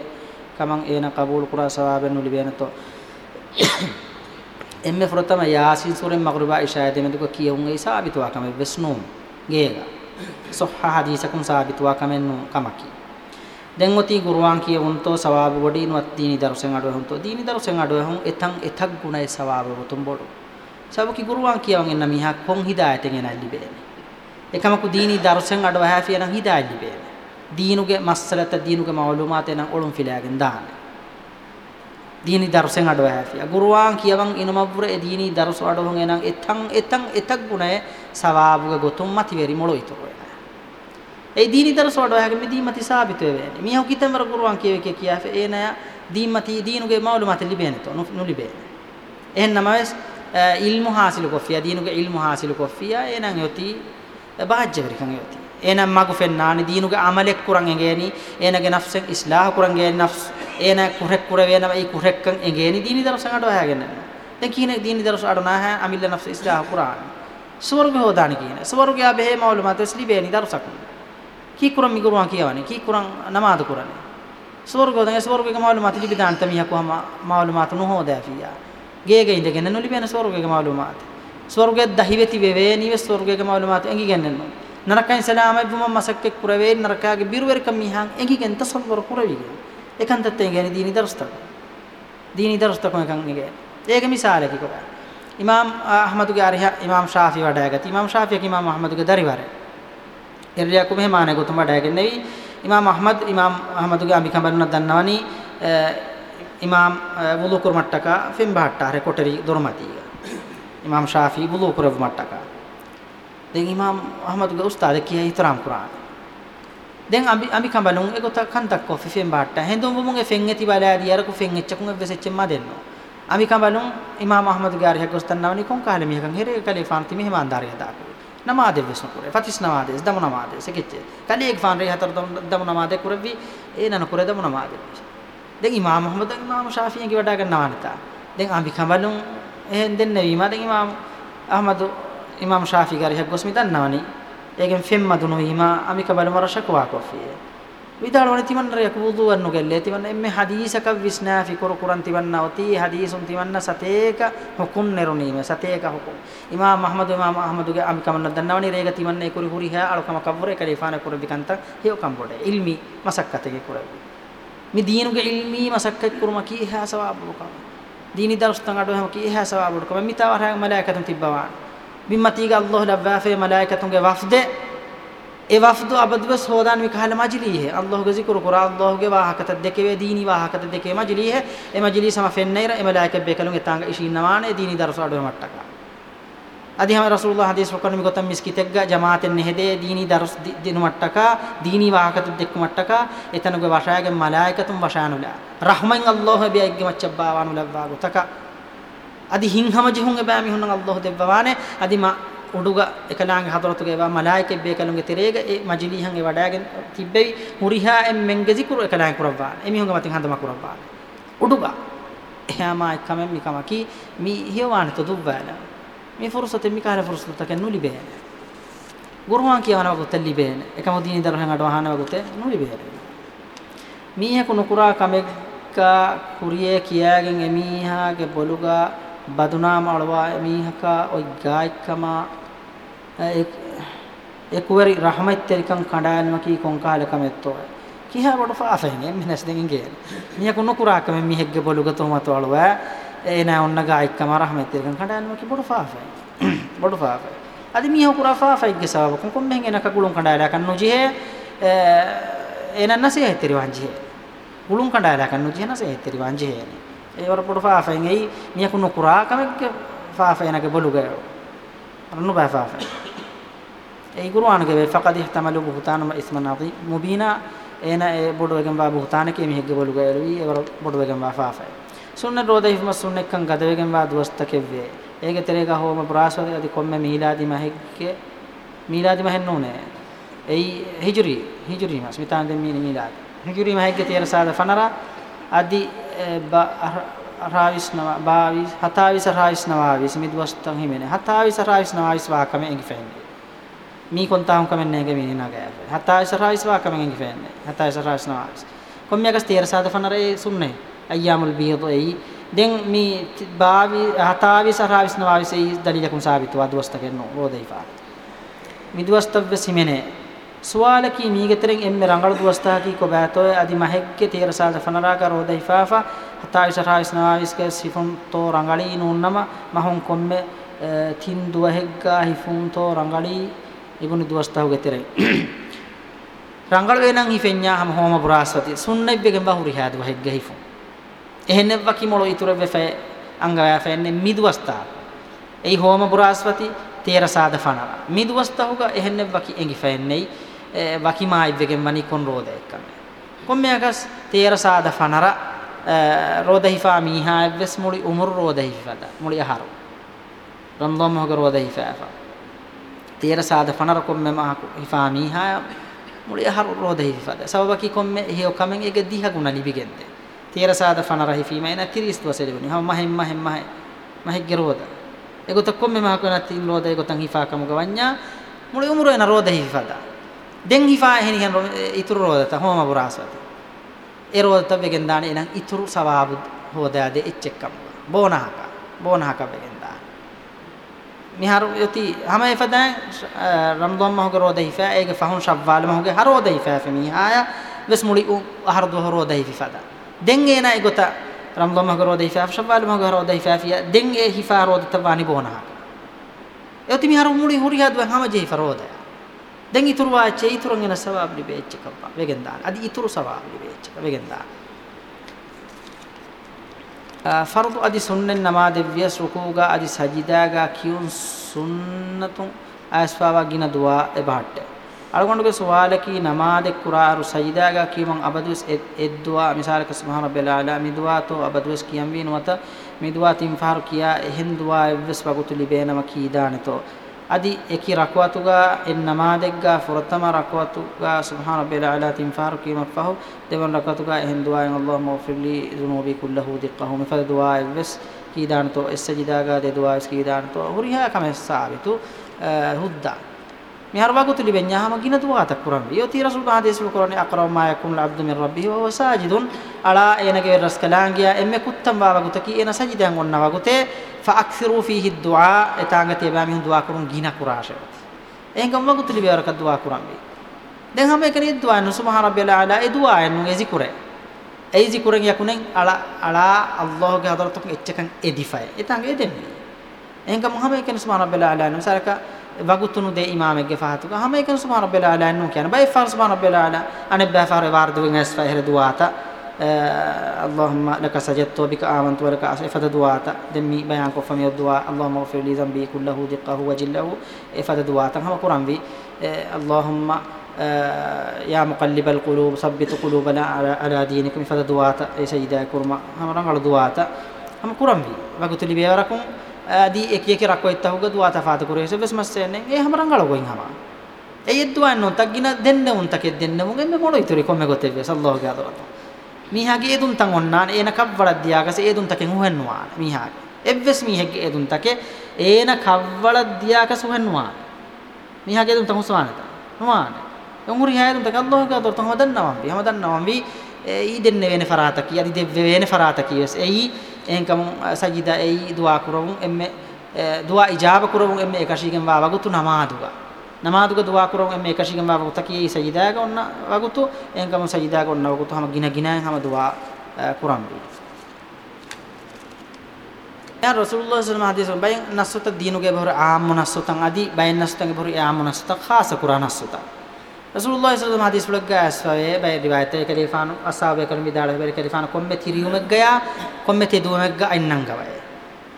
කමං එනා කබූල් කුරා සවාබෙන් නුලිබේනතෝ එම්මෙ ෆරතම යාසින් සූරෙන් මග්රිබා ඉෂායතෙමෙදුක කියවුන් ඒ සාබිතවා කම වෙස්නෝම් ගේගා sohha hadisakun saabituwa kamennu kamaki දැන් ඔති ගුරුවන් කියවුන්තෝ සවාබ බොඩිනුවත් දීනි දරුසෙන් අඩුව හුන්තෝ දීනි දරුසෙන් අඩුව හුන් එතන් එතක් ගුණයි සවාබ වතුම් බොඩු සවකි ගුරුවන් කියවන් එන්න මිහා කොන් හිදායතෙන් එනල්ලි බේනේ එකමකු දීනි දරුසෙන් අඩුව හැෆියන හිදායලි බේනේ දීනුගේ මස්සලත දීනුගේ මවලුමාත එන ඔළුම් ෆිලයාගෙන් දාන්නේ dini darusen adwa hafiya guruwan kiyawan inumavure e dini darus adwon enan etan etan etak gunaye sawabuga gotum mati veri molo itoro ඒ දීනි දරස වඩ ඔයගෙ මේ දීමති සාබිත වෙන්නේ. මීහු කිතම වර ගුරුවන් කියවේ කිය කියා ඒ නය දීමති දීනුගේ මවුලමත ලිබෙනතෝ නුලිබේ. එහෙන්නම වෙස් ඉල්මු හාසිලු කොෆියා දීනුගේ ඉල්මු හාසිලු කොෆියා එනං යොති බාජ්ජවරිකන් යොති. එනම් මගු ෆෙන්නානි දීනුගේ අමලෙක් කුරන් එගේනි එනගේ නෆ්සෙක් ඉස්ලාහ කුරන් ගේනි නෆ්ස් එන කුරෙක් කුර වේනම ඒ කුරෙක්කන් එගේනි දීනි දරසකට ඔයාගෙන දැන් කියන දීනි දරස අඩනාහ අමිල්ල නෆ්ස් ඉස්ලාහ කුරාන ස්වර්ගය හොදාන කියන ස්වර්ගය බෙහෙ මවුල මතස්ලි බේනි දරසක කී කුරන් මිගුරුවා කියවනේ කී කුරන් නමාද කුරනේ ස්වර්ගය දැන් ස්වර්ගයක මවුල මත ලිබිදාන් තමියකුවම මවුල මත නොහොදාෆියා ගේගේ ඉඳගෙන නොලිබෙන ස්වර්ගයක මවුල මත ස්වර්ගයේ දහිවෙති වේවේ නිවේ ස්වර්ගයක මවුල මත එංගි ගන්නන්නේ ನರಕೈ ಸಲಾಮ ಇಬ್ಬು ಮಸಕ್ಕೆ ಕುರವೇ ನರಕಾಗೆ ಬಿರುವೆರ್ ಕಮ್ಮಿ ಹಾಂ ಎಂಗಿಗೆ ಎಂತ ಸಲ್ವರ ಕುರವಿಗೆ ಏಕಂತತ್ತೆ ಎಂಗೇನೆ ದೀನಿ ದರ್ಸ್ತಕ ದೀನಿ ದರ್ಸ್ತಕ ಎಂಗೆ ಏಗ ಮಿಸಾಲಕ್ಕೆ ಕೊಡ ಇಮಾಮ್ ಅಹಮದ್ಗೆ ಅರ್ಹ ಇಮಾಮ್ ಶಾಫಿ ವಡಾಗತಿ ಇಮಾಮ್ ಶಾಫಿಗೆ ಇಮಾಮ್ ಅಹಮದ್ಗೆ ದರಿವಾರೆ ಎರ್ಯಾಕು ಮೆಹಮಾನೆ ಗೊತ್ತುಂಬ ಡಾಗೆನ್ನೆವಿ ಇಮಾಮ್ ಅಹಮದ್ ಇಮಾಮ್ ಅಹಮದ್ಗೆ ಅಂಬಿಕಾಂಬರ್ನ ದನ್ನವನಿ ಇಮಾಮ್ ವುಲುಕುರ್ ಮಟ್ಟಕ ಫಿಂಬ ಹಟ್ಟಾರೆ ಕೊಟರಿ ದುರ್ಮತಿ ಇಮಾಮ್ ಶಾಫಿ ವುಲುಕುರವ್ ಮಟ್ಟಕ දැන් ඉමාම් අහමදුගේ උස්තාද කියයි ඉතරම් කුරාන දැන් අඹි අඹි කඹලුන් ඒ ගොත කන්තක් කො ෆෙෆෙන් බාට්ට හෙන්දුම් බුමුගේ ෆෙන් ඇති බලාදී අර කු ෆෙන් එච්චකුන් වෙසෙච්චෙන් මදෙන්නෝ අඹි කඹලුන් ඉමාම් අහමදුගේ අරහ ගොස්තන් නවනි කොන් කාලේ මිහකන් හෙරේ කලේ ෆාන්ති මෙහෙම අන්දාරිය දාකෝ නමාදෙ වෙස්න කුරේ ෆතිස් නමාදෙස් දම නමාදෙස් කිච්චේ කලේ එක් ෆාන් රේ හතර දම නමාදෙ කුරවි ඒ නන කුරේ දම නමාදෙ දැන් ඉමාම් මහමද ඉමාම් ශාෆියගේ වඩා ගන්නවා නතා දැන් අඹි කඹලුන් එහෙන් දෙන්න වීම දැන් ඉමාම් අහමදු ඉමාම් ශාෆි ගාර එහෙක් ගොස්මි දන්නවනි ඒකෙන් ෆෙම්ම දුනෝ හිමා අමික බලමර ශක්වා කොෆිය විදාලවන තිවන්නර යක වුදුවන් නොගල්ලේ තිවන්න එම්මේ හදීසක විස්නාෆි කොර කුරන් තිවන්න ඔති හදීසුන් තිවන්න සතේක හුකුම් නෙරුනීම සතේක හුකුම් ඉමාම් අහමදු ඉමාම් අහමදුගේ අමිකමන්න දන්නවනි රේග තිවන්න ඒ කුරි හුරිහ අලකම කවර එක ලිෆාන කුර බිකන්ත හේව කම්බොඩ ඉල්මි මසක්කතේ කුර මේ දීනුගේ ඉල්මි මසක්කත් කුරුම කීහා සවාබුකම දීනි දරුස්තන් අඩෝ හැම කීහා සවාබුකම මිතාවරහ මලයකතම් තිබ්බවාන bimmatiga allah labbafe malaikatunge wafde e wafdu abadwe sodan mikahal majli he allah ge zikr qura allah ge wahakata dekeve dini wahakata dekeve majli he e majli sama fennaira e malaika be kalunge tanga ishi nawane dini darsu adu mattaka adi hama rasulullah hadis wakkan mi gotam miskitegga jamaaten nehede dini darus dinu mattaka dini wahakata dekku mattaka etanuge washayage malaikatum washanula rahman allah be agge machabba wanu labba gotaka අදි හිංහමජිහුන් එබෑ මිහුන් අල්ලාහ් දෙබ්බවානේ අදි මා උඩුග එකලාගේ හතරතුගේ වා මලායිකෙ බේකලුගේ තෙරේග ඒ මජලිහන් ඒ වඩාගෙන තිබ්බෙවි මුරිහා එම් මෙන්ගෙසි කුර එකලාගේ කුරවාන එමිහුන් ගමතින් හඳම කුරවාන උඩුග එහාමා එකම මිකමකි මි හියවාන තුදුබ්බාන මේ ෆුර්සතෙ මිකාර ෆුර්සතක නුලි බේන ගුරුවාන් කියවන වගුත ලි බේන එකම දිනේ දරහන් අඩ වහන වගුත නුලි බේන මීහකු නුකුරා කමෙක්කා කුරියේ කියාගෙන් එමීහාගේ බොලුගා බදුනා මලවා මීහකා ඔයි ගායකම එකුවරි රහමත් තරිකන් කණ්ඩායම කී කොන් කාලකම එත්තෝ කිහා වඩ ෆාසෙන් එම්නස් දෙකින් ගේ මිය කොන කුරාකම මිහෙග්ග බොලුග තොමත වලවා එනා ඔන්න ගායකම රහමත් තරිකන් කණ්ඩායම කී බොඩ ෆාසෙන් බොඩ ෆාසෙන් අදි මිහ කුරා ෆාසෙන් ගේ සබ කොන් කොන් මෙහෙන් එනක ගුලුන් කණ්ඩායම කන්නු ජිහෙ එනන්නසේ හිතරි වංජිහෙ ගුලුන් කණ්ඩායම කන්නු ජිහෙ නසේ හිතරි වංජිහෙ ඒවර පොඩු ෆාෆෙන් එයි මියකු නොකුරා කමක් ෆාෆෙනක බොලුගය රණු බෑ ෆාෆෙන් ඒ ගුරුආන ගේ ෆකද් ඉහ්තමලු බුහතාන ඉස්මන අදී මුබීනා එන ඒ බොඩු වගම් වා බුහතාන කේ මිහෙග්ග බොලුගය රවි ඒවර බොඩු වගම් වා ෆාෆෙන් සුන්න රෝදේ හිම සුන්න එක්කන් ගද වගම් වා දුවස්තකෙව් වේ ඒගේ තෙරේක හෝම ප්‍රාසවද අදී කොම්ම මීලාදි මහෙක්කේ මීලාදි මහෙන් නෝනේ ඒ හිජරි හිජරි මාස් මිතාන් දෙම් මීලාදි හිජරි මහෙක්කේ තේරසාද ෆනරා අදි රාවිස්නව භාවි හතාවිස රාවිස්නව විසිමිත් වස්තන් හිමෙන හතාවිස රාවිස්නව විස්වා කමෙන් ඉගිෆෙන්නේ මී contavam කමෙන් නැගේ වෙන නගය හතාවිස රාවිස්වා කමෙන් ඉගිෆෙන්නේ හතාවිස රාවිස්නව කොම්මියකස් තීරසාද ෆනරේ සුන්නේ අයියාමුල් බීදයි දැන් මේ භාවි හතාවිස රාවිස්නව විසී දලිලකුම් සාබිතව දවස්ත කරනෝ රෝදයිපා මිද්වස්තව්‍ය සිමෙනේ ಸುವಾಲಕಿ ಮೀಗತರೆಗೆ ಎಮ್ಮೆ ರಂಗಳದು ವಸ್ತಾಕಿ ಕೊ ಬ್ಯಾತೋಯ ಅದಿ ಮಹೆಕ್ಕೆ ತೇರ ಸಾದ ಫನರಾಗ ರೋದ ಹಿಫಾಫಾ ಹತ್ತಾಯಿಷ ರಾಯಿಸ್ ನವಾವಿಸ್ಗೆ ಸಿಫುಂ ತೋ ರಂಗಳಿ ನೂನ್ನಮ ಮಹುಂ ಕೊಮ್ಮೆ ತಿನ್ ದುವಹೆಗ್ಗ ಹಿಫುಂ ತೋ ರಂಗಳಿ ಇಬುನಿ ದುವಸ್ತಾಹುಗೆ ತೆರೆ ರಂಗಳ ವೇನಂ ಹಿಫೆನ್ಯಾ ಹಮ ಹೋಮ ಬುರಾಸ್ವತಿ ಸುಣ್ಣೆಬ್ಬೆಗೆ ಬಾ ಹುರಿ ಹ್ಯಾದು ಹೆಗ್ಗ ಹಿಫುಂ ಎಹೆನ್ನೆವ್ವ ಕಿಮೊಳು ಇತುರವ್ವೆ ಫೆ ಅಂಗವ್ಯಾ ಫೆನ್ನೆ ಮಿದುವಸ್ತಾ ಎಯಿ ಹೋಮ ಬುರಾಸ್ವತಿ ತೇರ ಸಾದ ಫನರ ಮಿದುವಸ್ತಾಹುಗ ಎಹೆನ್ನೆವ್ವ ಕಿ ಎಂಗಿ ಫೆನ್ನೆಯ್ ವಕಿಮಾಯಿವ್ವೆಗೆ ಮನಿ ಕೊನ್ ರೋದ ಎಕ್ಕಮೆ ಕೊಮ್ಮೆಗಸ್ ತೇರ ಸಾದ ಫನರ ರೋದ ಹಿಫಾ ಮೀಹಾವ್ವೆಸ್ ಮುಳಿ ಉಮುರು ರೋದ ಹಿಫದ ಮುಳಿ ಅಹಾರು ರಂದೊಮ್ಮ ಹೊಗ ರೋದ ಹಿಫಾಫ ತೇರ ಸಾದ ಫನರ ಕೊಮ್ಮೆ ಮಹಕು ಹಿಫಾ ಮೀಹಾ ಮುಳಿ ಅಹಾರು ರೋದ ಹಿಫದ ಸಬಬಕಿ ಕೊಮ್ಮೆ ಹಿಯೋ ಕಮೆಂಗೆ ಗೆ ದಿಹ ಗುಣ ಲಿಬಿಗೆಂದೆ ತೇರ ಸಾದ ಫನರ ಹಿಫೀಮ ಎನ ತಿರಿಸ್ತುವ ಸೆಲಿಬನಿ ಹಮ್ಮ ಹೆಮ್ಮ ಹೆಮ್ಮ ಮಹಿಗ್ಗೆ ರೋದ ಎಗೊತ್ತ ಕೊಮ್ಮೆ ಮಹಕು ಎನ ತಿನ್ ರೋದ ಎಗೊತ್ತಂಗೆ ಹಿಫಾ ಕಮುಗ ವಂಜ ಮುಳಿ ಉಮುರು ಎನ ರೋದ ಹಿಫದ දැන් හිෆා එහෙන කියන ඉතුරු රෝදත හොම පුරාසවති ඒ රෝදත බෙගෙන් දාන එනං ඉතුරු සවාබ් හොදා දෙ එච්චෙක්කම් බෝනහක බෝනහක බෙගෙන් දාන මිහර යති හැම එපදන් රම්දාන් මහක රෝද හිෆා ඒක ෆහුන් ශව්වාල මහගේ හරෝද හිෆා ෆමිහාය වෙස් මුලි උ හරද හරෝද හිෆාද දැන් එන ඒගොත රම්දාන් මහක රෝද හිෆා ශව්වාල මහක රෝද හිෆා ෆිය දැන් ඒ හිෆා රෝද තවානි බෝනහක යති මිහර මුලි හුරියද්ව හැම ජේ ෆරෝදා දැන් ඉතුරු වාචේ ඉතුරුන් එන සවාබ් ලිබෙච්ච කප්පා වෙගෙන් දාන. අද ඉතුරු සවාබ් ලිබෙච්ච වෙගෙන් දාන. ෆර්දු අදි සුන්නෙන් නමාදෙව්‍ය සුකූගා අදි සජිදාගා කියුන් සුන්නතුන් ආස්වාවා ගින දුවා එබහට්ට. අලගොන්ඩුගේ සුවාලකී නමාදෙ කුරාරු සජිදාගා කියමන් අබදුස් එද්දුවා මිසාලක සුබහාන රබ්බලාලා මිදුවාතෝ අබදුස් කියම් වීනවත මිදුවා තින්ෆාරු කියා එහෙන් දුවා එව්වස් වගුතු ලිබේනම කීදානතෝ adi eki rakwatuga en namadegga furatama rakwatuga subhan rabbil ala tin faru kima fahu devan rakwatuga en dua en allahumma ighfir li dhunubi kullahu diqqahu me fa dua elves ki dan to es sajida ga de dua es ki dan to huriha kame sabitu hudda මෙහරවාගුතු ලිබෙන් යහම ගින දුවාතක් පුරන් යෝති රසූල් ආදේශම කරන්නේ අක්‍රම මා යකුන් අබ්දු මින් රබ්බිහි වව සාජිදුන් අලා එනගේ රස්කලාංගියා එම්මෙ කුත්තම් වාවගුත කි එන සජිදයන් ඔන්න වගුතේ ෆඅක්සිරු ෆීහි දුආ එතාංගතේ බාමිහුන් දුආ කරුන් ගින කුරාෂේ එහෙන් ගම්මගුතු ලිබේවරක දුආ කරන් වේ දැන් හැම එකනේ දුආ නු සුබ්හාන රබ්බියල් අලා ඒ දුආ එන්නු ඒ zikure ඒ zikuren yakunen ala ala Allahge hadratuk etchekan edify etang edemni enka muhammad ken subhanahu wa ta'ala nusaraka වගුතුණු දේ ඉමාමෙක්ගේ ෆාතුක හැම එකම සුබ්හාන රබ්බිල් ආලා නෝ කියන බයි ෆාර සුබ්හාන රබ්බිල් ආලා අනෙබ් බාෆාර වාර්දුවෙන් ඇස් ෆහෙර දුවාත اللهم لك سجدت وبك آمنت ولك أسفت دعاتا دمي بيان كفم يدعا اللهم اغفر لي ذنبي كله دقه وجله إفت دعاتا هم قرآن بي اللهم يا مقلب القلوب ثبت قلوبنا على دينك إفت دعاتا يا سيدا كرما هم رنغل دعاتا هم قرآن بي وقت لي بياركم දී එක එක රක්වෙත් අහුග දුවා තෆාත කුරේස වෙස්මස් සේනේ ඒ හැම රංගලගොයින් හැම ඒ දුවන් නොතක් ගින දෙන්න උන් තකෙ දෙන්න මුගෙ මෙ මොළො ඉතුරු කොමෙ ගොතේ සල්ලාහ් ගේ අදරත මීහාගේ ඒදුන් තන් ඔන්නාන ඒන කව්වලක් දියාගස ඒදුන් තකෙන් හුහන්නවා මීහාගේ එව්වස් මීහාගේ ඒදුන් තකේ ඒන කව්වලක් දියාගස හුහන්නවා මීහාගේ ඒදුන් තන් හුස්වානත නුවාන යොමුරි හැදුන් තක අල්ලාහ් ගේ අදරත හොදන්නවා අපි හොදන්නවා අපි ඊ දෙන්න වෙන ෆරාතකි අදි දෙව වෙන ෆරාතකි එයි enkam sajida ei dua kurawun emme dua ijaba kurawun emme ekashigen wa wagutu namaduga namaduga dua kurawun emme ekashigen wa wagutu taki sajida ga onna wagutu enkam sajida ga onna wagutu hama gina gina hama dua kurambi ya rasulullah sallallahu alaihi wasallam bayin nasuta dinuge bhor aam munasutan adi bayin nasutan bhor aam munasutan khas qur'an nasutan රසූලුල්ලාහ් සල්ලල්ලාහු අලයිහි වසල්ලම් හදීස් වලගාස්වාවේ බයි රිවායත කලිෆානු අසාබේ කල්මි දාල බයි කලිෆානු කොම්මෙ තිරියුමක් ගයා කොම්මෙ තෙදුමක් ගා අන්නම් ගවය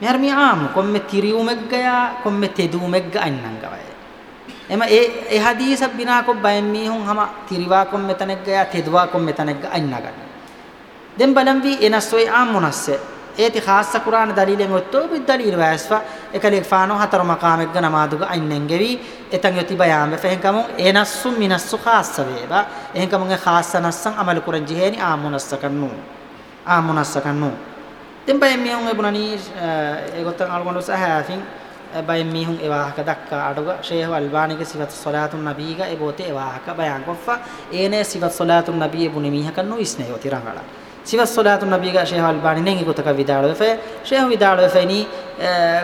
මෙහර මේ ආම කොම්මෙ තිරියුමක් ගයා කොම්මෙ තෙදුමක් ගා අන්නම් ගවය එම ඒ ඒ හදීස බිනා කො බයෙන් මීහුන් හම තිරිවා කොම් මෙතනක් ගයා තෙදුවා කොම් මෙතනක් ගා අන්නගන්න දෙම් බලම් වී එනස්සොයි ආම් මොනස්සේ ඒති ખાસ කුරාන දලීලෙන් ඔත්තෝ බිද්දලීල වැස්වා එකලෙක් ෆානෝ හතර මකාමෙක්ග නමාදුග අයින්නෙන් ගෙවි එතන් යති බයාම් ෆෙහකම එනස්සු මිනස්සු ખાસ වේවා එහෙකම ખાસ නස්සන් අමල කුරන් ජිහේනි ආමුනස්ස කන්නු ආමුනස්ස කන්නු තෙම්බය මියුන් එබුණනි ඒගොත් අල්ගොන්ඩු සහාෆින් බය මිහුන් එවාහක දක්කා අඩුග ෂේහ අල්බානික සිවත් සලාතුන් නබීග එබෝතේ එවාහක බයන් කොෆා ඒනේ සිවත් සලාතුන් නබී එබුණි මිහකන්නු ඉස්නේ යති රංගලා siva solatu nabiga sheikh albani nengi kotaka vidalo fe sheikh vidalo fe ni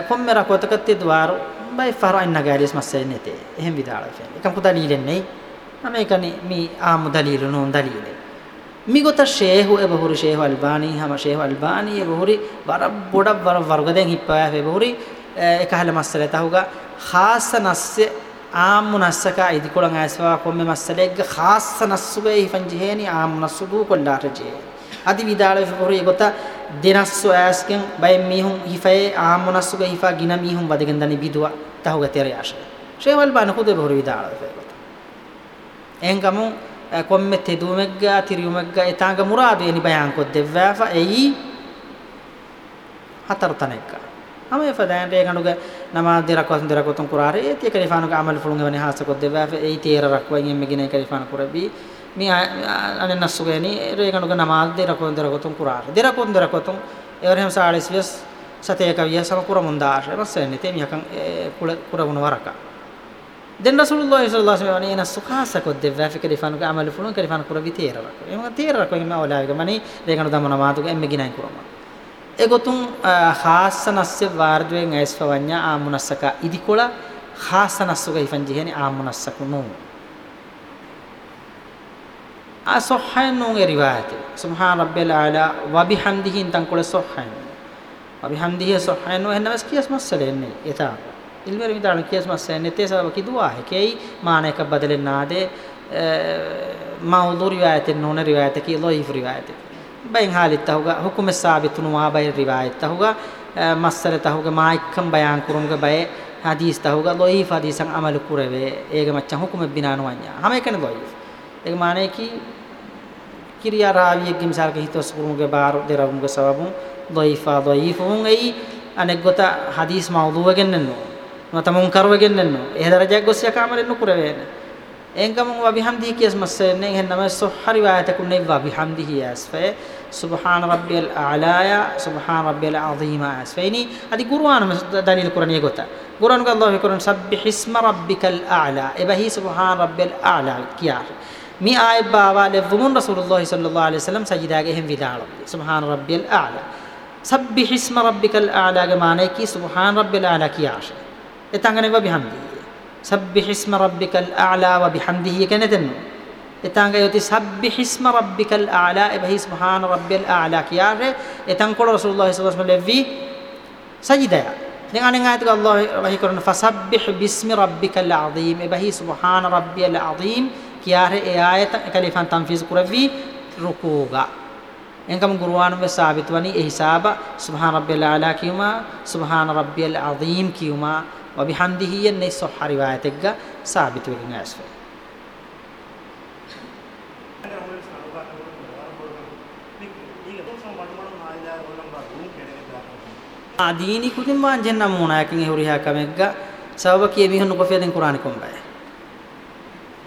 kommera eh, kotaka te dwaro bay fara inna garis masel nete ehem vidalo fe ekam ko dalilen nei ame ekani mi aam dalil no dalile mi gota sheikh e bahuri sheikh albani hama sheikh albani e bahuri bara boda bara varga den hippaya fe bahuri ekahle eh, masel tahuga khasa nasse ආම්මු නස්සක ඉදිකොළන් ඇස්වා කොම්මෙ මස්සලෙක්ග خاص නස්සුගේ හිෆන් ජිහේනි ආම්මු නස්සුගු කොණ්ඩාට ජේ අතිවිදාල හොරේ ගොත දෙනස්සෝ ඈස්කෙන් බය මීහුන් හිෆේ ආමොනස්සුග හිෆා ගින මීහුන් වදගෙන් දනි බිදුවා තහුග තෙර යාශ ෂේවල් බාන කුද හොර විදාල ගොත එංගම කොම්මෙ තෙදුමෙග්ග තිරියුමෙග්ග එතාග මුරාදේ නි බයන් කොත් දෙවෑෆා එයි හතර තනෙක්ක අම එපදෑන්ට ඒ කණුග නමා දෙරක් වසන් දෙරක් උතුම් කුරාරේ ඒති කලිෆානුග අමල් ෆුලුන් ගවනේ හාසකොත් දෙවෑෆා එයි තේර රක්වයින් එම්මගෙන කලිෆාන කුරබී අනෙන් නස්සුගේනි රේකණුක නමාල් දෙරකොන් දෙරකොතුම් කුරාර දෙරකොන් දෙරකොතුම් එවරහම් සාලිස් වෙස් සතේක විය සම කුරමුන්දාර රසෙන්නේ තේ මියකන් කුල කුරමුන වරක දැන් රසූලුල්ලාහ සල්ලල්ලාහු අලයිහි වසල්ලම් එනස් සුඛාසක දෙවැ ෆිකරි ෆානුක අමල ෆුලුන් කරි ෆාන කුර විතේරවක එම තේරරක එම ඔලාවික මනි රේකණු දමන මාතුක එම්මෙ ගිනයි කුරම එගොතුම් ખાસනස්ස වාර්දුවෙන් ඇස්පවඤ්ඤා ආමුනස්සක ඉදිකොළ ખાસනස්සක ඉෆන් ජිහෙනි ආමුනස්සක නෝ asohain non riwayat subhan rabbil ala wa bihamdihi tan kole sohain wa bihamdihi sohain no henna kias masale ne eta ilmer mitan kias masale ne te sabab ki dua hai kei maane ka badale na de mawdu riwayat non riwayat ki dhaif riwayat bain halit tahuga hukum sabit nu wa bain riwayat tahuga masale tahuga maikkam bayan kurumga bay hadis tahuga dhaif hadisan amal kurave ege macha hukum binanu anya hame kan dhaif ege maane ki කිරියා රාවියෙක්ගේ මිසාරක හිතොස් කුරුමුගේ බාරු දෙරවුගේ සවබුන් දයිෆා දයිෆුන් ඒ අනෙක් ගොත හදීස් මවුදුව ගෙන්නන්නෝ මතමුන් කරව ගෙන්නන්නෝ ඒ දරජයක් ගොස් යකාමරෙන්න කුරවේන එංගම වබිහම්දී කියස් මස්සෙන්නේ හෙන්නම සොහරි වායතකුන් නේ වබිහම්දී යස්ෆේ සුබ්හාන රබ්බියල් අලායා සුබ්හාන රබ්බියල් අසීමා යස්ෆේනි අදි කුර්ආන දලීල් කුර්ආනිය ගොත කුර්ආන ගල්ලාහ් කුර්ආන සබ්බිහිස්ම රබ්බිකල් අලා එබහි සුබ්හාන රබ්බියල් අලා කියා مي آي بابا لفمون رسول الله صلى الله عليه وسلم سجداجهم في دار ربي سبحان ربي الأعلى سبح اسم ربك الأعلى جمانيك سبحان ربي الأعلى كي عاش إتانغني وبحمده سبح اسم ربك الأعلى وبحمده كنتن إتانغ يوتي سبح اسم ربك الأعلى به سبحان ربي الأعلى كي عاش إتانغ رسول الله صلى الله عليه وسلم في سجدة dengan ayat الله bahi korun fasabbih bismi rabbikal azim bahi subhan rabbiyal azim kiyare e ayata e kalifan tanfiz kuravvi rukuga engam qur'anum ve sabit wani e hisaba subhan rabbil ala kiyuma subhan rabbil azim kiyuma wa bihamdihi yanne sahha riwayategga sabit wegin asfa ආදීනි කුතින් වාන්ජෙන් නමුණායකින් හුරිහා කමෙක්ගා සබබ කිය මිහුණු කොෆියදෙන් කුරාණි කොම්බයි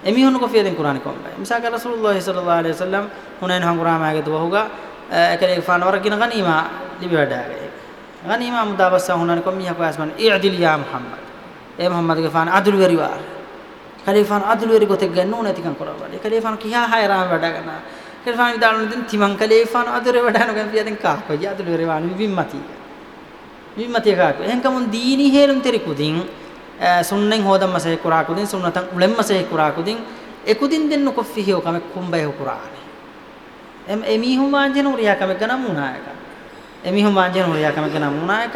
එමිහුණු කොෆියදෙන් කුරානි කොම්බේ මිසාක රසූලුල්ලාහ සල්ලල්ලාහු අලයිහි වසල්ලම් හුනයින් හංගුරාමාගේ දුවහුගා එකලේ ෆානවර කින ගනීමා ලිබිවඩාගේ ගනීමා මුදාවස්සා හුනයින් කොම්මියා කොස්මන් ඉඅදිල් යා මුහම්මද් ඒ මුහම්මද්ගේ ෆාන අදුල් වෙරිවා කලිෆාන් අදුල් වෙරි ගොතෙක් ගන්නෝ නැතිකම් කරවඩ කලිෆාන් කියා හයරාම වැඩ ගන්නා කලිෆාන් විදාලන දින් තිමන් කලිෆාන් අදුල් වැඩන ගම්පියදෙන් කාපජ අදුල් වෙරිවානි විම්මති විම්මති කාකෝ එහෙන් කමුන් දීනි හේලුම් තෙරිකුදින් ಸುಣ್ಣೆಂಗ್ ಹೋದಮ್ಮ ಸಹ ಕುರಾಕುದಿನ್ ಸುಣ್ಣತಂ ಉಳೆಮ್ಮ ಸಹ ಕುರಾಕುದಿನ್ ಎಕುದಿನ್ ದೆನ್ನು ಕೊಫ್ಫಿ ಹಿಯೋ ಕಮೆ ಕುಂಬೆ ಹೋ ಕುರಾನೆ M ಎಮೀಹು ಮಾಂಜನ ಉರಿಯಾ ಕಮೆ ಗನ ಮುನಾಯಕ ಎಮೀಹು ಮಾಂಜನ ಉರಿಯಾ ಕಮೆ ಗನ ಮುನಾಯಕ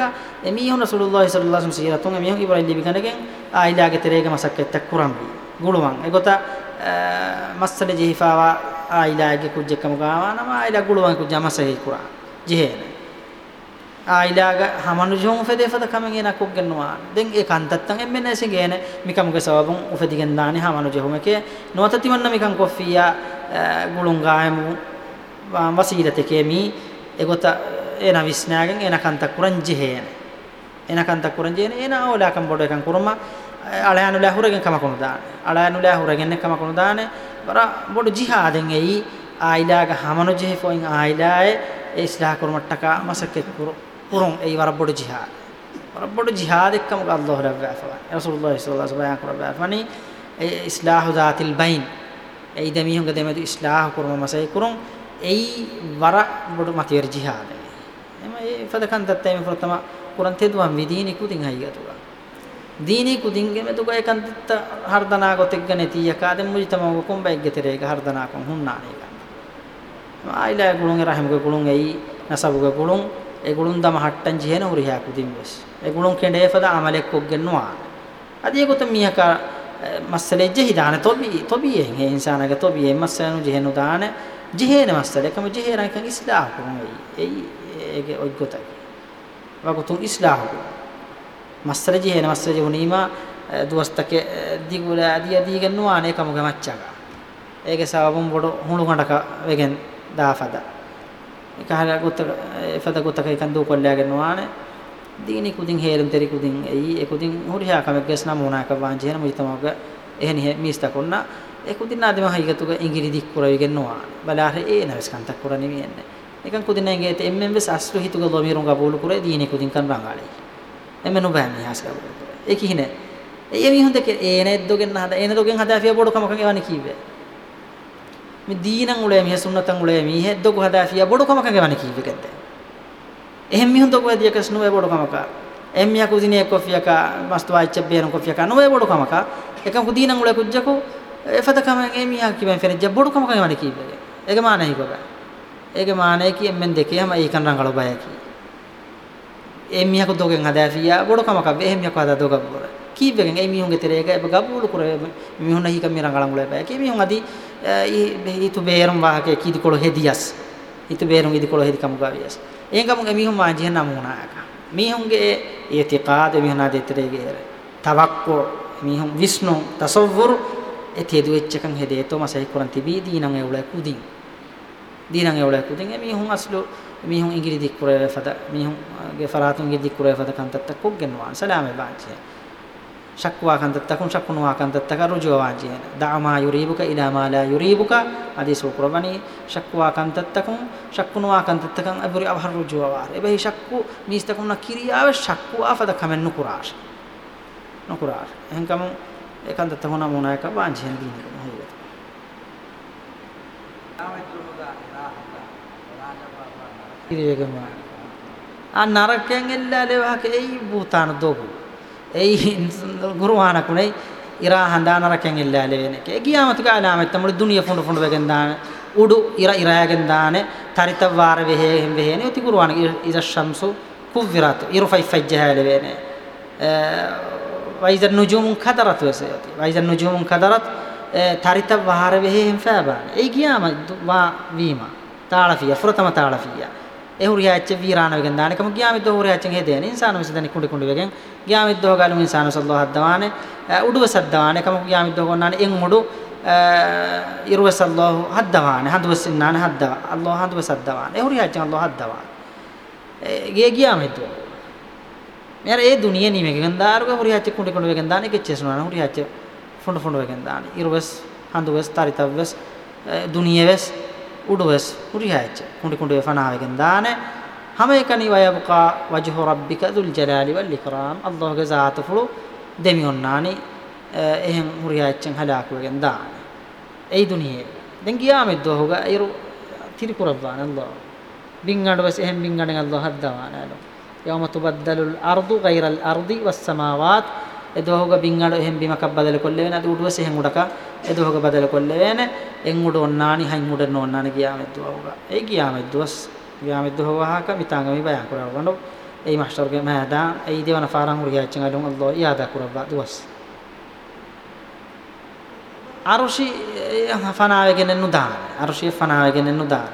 ಎಮೀಹು ರಸೂಲುಲ್ಲಾಹಿ ಸಲ್ಲಲ್ಲಾಹು ಅಲೈಹಿ ವಸಲ್ಲಂ ಸೀರತಂ ಎಮೀಹು Ibrahim ಲಿಬಿಕನಗೆ ಆಯಿಲಾಗೆ ತೆರೆಗೆ ಮಸಕ್ಕೆ ತಕ್ಕುರಂಬಿ ಗುಳುವಂ ಎಗೊತ ಮಸ್ಸಲೆ ಜಿಹಿಫಾವಾ ಆಯಿಲಾಗೆ ಕುಜ್ಜೆ ಕಮಗಾವಾ ನಮ ಆಯಿಲ ಗುಳುವಂ ಕುಜ್ಜ ಮಸಹಿ ಕುರಾ ಜಿಹೇನೆ ආයිලාගේ හමනුජෝම් උපදේශද කමෙන් එනක් ඔක්ගෙනවා දැන් ඒ කන්තත්තන් එම්මෙන් නැසි ගේන මිකම්ක සවබුන් උපදිගෙන් දානි හමනුජෝම කේ නොතති වන්න මිකම් කොෆියා ගුලුංගායමු වසීලතේ කේමි එගොත එන විස්නාගෙන් එන කන්තක් කුරන් ජෙහේන එන කන්තක් කුරන් ජෙහේන එන ඕලාකම් බොඩ එකන් කුරුම අලයන් උලා හුරගෙන් කම කොන දාන අලයන් උලා හුරගෙන් කම කොන දාන බර බොඩ ජිහාදෙන් එයි ආයිලාගේ හමනුජේ ෆෝයින් ආයිලායේ ඉස්ලා කුරුමට්ටක මසකෙත් කුරු kurun ei warabbodu jihad warabbodu jihad ekkam ga allah rabba afa rasulullah sallallahu alaihi wasallam rabba afani ei islahu zatil bain ei demi hunga demi islahu kurma masai kurun ei warabbodu matir jihad ema ei fadakan tatte me protama kurun tedwa midini kudin haiyatuga dini kudin geme tuga ekan tatta hardana gotegane tiya kadem mujtama go kumba eggeterega hardana kon hunna ne ga aila gulun rahim go gulun ei nasab go gulun එගුළුන් දම හට්ටන් ජීහෙන උරිහා කුදින් වෙස් එගුළුන් කෙඩේ ෆද අමලෙක් කොග්ගෙන් නුවා අදිය ගොත මිහක මස්සලේ ජහිදාන තොබි තොබියෙන් හේ ඉන්සානක තොබියෙන් මස්සනු ජහෙනු දාන ජිහේන මස්සලේ කම ජිහේරන් කන් ඉස්ලාහ කුම වෙයි එයි ඒගේ ඔයි ගොතයි වගතුන් ඉස්ලාහ කුම මස්සලේ ජිහේන මස්සලේ ජුනීමා දුවස්තක දිගුල අදිය දීගෙන නුවා නේ කම ගමච්චා ඒගේ සවබම් බොඩ හුණු කණ්ඩක වෙගෙන් දාෆදා ikahara gotta efada gotta ikan du kollagen nuane dini kudin heerum teri kudin ei ekudin huriha kamek ges nam una ka wanji hena mujtamaga ehni he mista konna ekudin na dema higatuga ingiri dik kuravigen nuane balare e naves kantak kurani mienne ikan kudin nge te emmen ves aslu hituga lomirun gabulu kure dini kudin kan rangali emenu bami has gabulu ekihine ei mi hunde ke ene dogen hada ene dogen hada afia bodu kamakan evani kibe මේ දීනන් උලේ මිහ සුන්නතන් උලේ මිහ දොගු හදාෆියා බොඩු කමක ගවන කීවිකද්ද එහෙම මිහුන් දොගු හදියා කස් නොවේ බොඩු කමක එහෙම මිහ කුදිනේ කොෆියක මස්තු ආච්ච බේරන් කොෆියක නොවේ බොඩු කමක එක කුදීනන් උලේ කුජ්ජකෝ එපත කම එහෙම මිහ කිවෙන් ෆෙරජ්ජ බොඩු කමක ගවන කීවිකද ඒක මානයි කොබ ඒක මානයි කියෙන් මෙන් දෙකේම ඒකන් රංගල බය කී එහෙම මිහ කුදෝගෙන් හදාෆියා බොඩු කමක එහෙම මිහ කවදා දොග බොර කීවිකෙන් ඒ මිහුන්ගේ තෙරේක එබ ගබුළු කරේ මිහුන් නැහි කම් මිරංගලන් උලේ බය කී මිහුන් අදී itu beerum wahake kidi kolo hedias itu beerum idi kolo hedi kamu gavias en kamu emihun wajihe namuna aka mihunge itiqad emihuna detrege tawakku mihun visnu tasawwur eti edu echkan hede to masai kuran tibi dinan eulai kudin dinan eulai kudin emihun aslu emihun ingiri dikkure fada mihun ge faratun ge dikkure fada kantatta koggen wan salame bajihe ශක්වා කන්දත්තකුම් ශක්නුවා කන්දත්තක රුජුවාජේන දාමා යුරීබුක ඉලා මාලා යුරීබුක අදීසෝ කුරබනි ශක්වා කන්දත්තකුම් ශක්නුවා කන්දත්තකම් අබුරි අවහර රුජුවාවාර එබැහි ශක්කු මිස්තකුම් නකිරියාව ශක්කු ආපද කමෙන් නුකුරාර නුකුරාර එහෙන්කම ඒකන්දත්තකුම් නමුනායක වාජේන දිනු මොහිවත ඉරියගම ආ නරකයෙන් එල්ලාලේ වහකේ ඒ භූතාන දෝබු Ey Qur'ana kunai ira handana raken illa levene ke qiyamatu ka alamat tamul dunya fundu fundu begendan udu ira ira gendan taritawar vehe hem vehene uti Qur'ana ira shamsu kuvvirat iru fai fajjaha levene وإذا النجوم انكدرت وسيأتي وإذا النجوم انكدرت تاريتا وهار به هم فابان أي قيامة ما بيما تعرفية فرطة ما تعرفية ehuriyacce virana wegen dane kam giyamit dohuriyacce hedene insanu misidani kunde kunde wegen giyamit dohgalum insanu sallallahu haddawane uduwa saddawane kam giyamit dohgonane eng mudu irwa sallahu haddawane hadwa sinnane hadda allah hadwa saddawane ehuriyacce allah haddawane ge giyamit do මෙයාර ඒ දුනිය නිමෙක ගන්දාරුක හුරියච්ච කුඩ කුඩ වෙගෙන් දාන එක චෙස්නන හුරියච්ච ෆොඬ ෆොඬ වෙගෙන් දාන ඉරවස් හඳුවස් තරිතවස් දුනියවස් උඩුවස් උරිහාච්ච කුඩි කුඩි ෆනාවෙන් දාන හැම එකනි වයබකා වජහ රබ්බික දුල් ජලාලි වල් ඉක්‍රාම් අල්ලාහ්ගේ ذات ෆුළු දෙමි ඔන්නානි එහෙන් උරිහාච්චන් හලාකුවෙන් දාන ඒ දුනියේ දැන් ගියාමෙ දෝහග අයරු තිරිකුරබ්වාන අල්ලාහ් බින්ගඩවස් එහෙන් බින්ගඩෙන් අල්ලාහ් හද්දවාන අලෝ යවම තුබද්දලුල් අර්දු ගෛරල් අර්දි වස් සමාවාත් එදෝ හොග බින්ගඩ එහෙන් බිමකක් බදල කොල්ලේ වෙන අද උඩුවස එහෙන් උඩක එදෝ හොග බදල කොල්ලේ වෙන එන් උඩ ඔන්නානි හයින් උඩ නොන්නානි ගියාමෙද්ද වහුග ඒ ගියාමෙද්දවස් ගියාමෙද්ද හොවහක මිතාංග මේ බයන් කරවන්න ඒ මාස්ටර්ගේ මහදා ඒ දේවන ෆාරන් උරිය ඇච්චන් අලුන් අල්ලා යාදා කරවා දවස් අරුෂි ෆනාවගෙන නුදාන අරුෂි ෆනාවගෙන නුදාන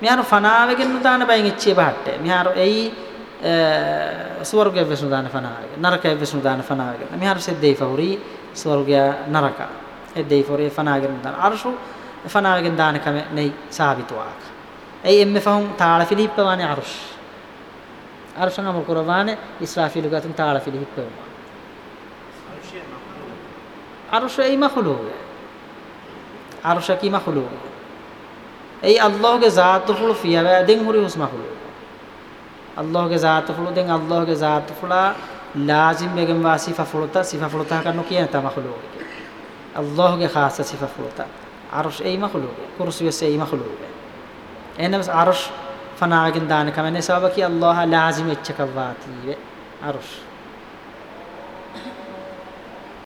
මියාරු ෆනාවගෙන නුදාන බයින් ඉච්චේ බහට්ට මියාරු එයි ස්වර්ගය වෙසු දාන ෆනාවගේ නරකය වෙසු දාන ෆනාවගේ මිහාර සෙද්දේ ෆෞරි ස්වර්ගය නරක එද්දේ ෆෞරි ෆනාවගේ දාන අර්ෂු ෆනාවගේ දාන කම නේ සාබිතුවාක ඒ එම්මෙ ෆහුම් තාල ෆිලිප්පවානේ අර්ෂ් අර්ෂ නම් කුරවානේ ඉස්රාෆීල් ගතුන් තාල ෆිලිප්පවා අර්ෂ ඒ මඛලූග අර්ෂ කි මඛලූග ඒ අල්ලාහගේ ذات ෆුල් ෆියවා දෙන් හුරි උස් මඛලූග අල්ලාහගේ ذات ෆුළු දැන් අල්ලාහගේ ذات ෆුලා ලාසිම් මෙගම් වා සිෆා ෆුලුතා සිෆා ෆුලුතා කරන කියන තම මහලූක අල්ලාහගේ ખાસ සිෆා ෆුලුතා අර්ෂ් ඒ මහලූක කුර්සිය සේ මහලූක එනමස් අර්ෂ් ෆනාගෙන් දාන කමනේ සබකි අල්ලාහ ලාසිම් එච්චකවාතිවේ අර්ෂ්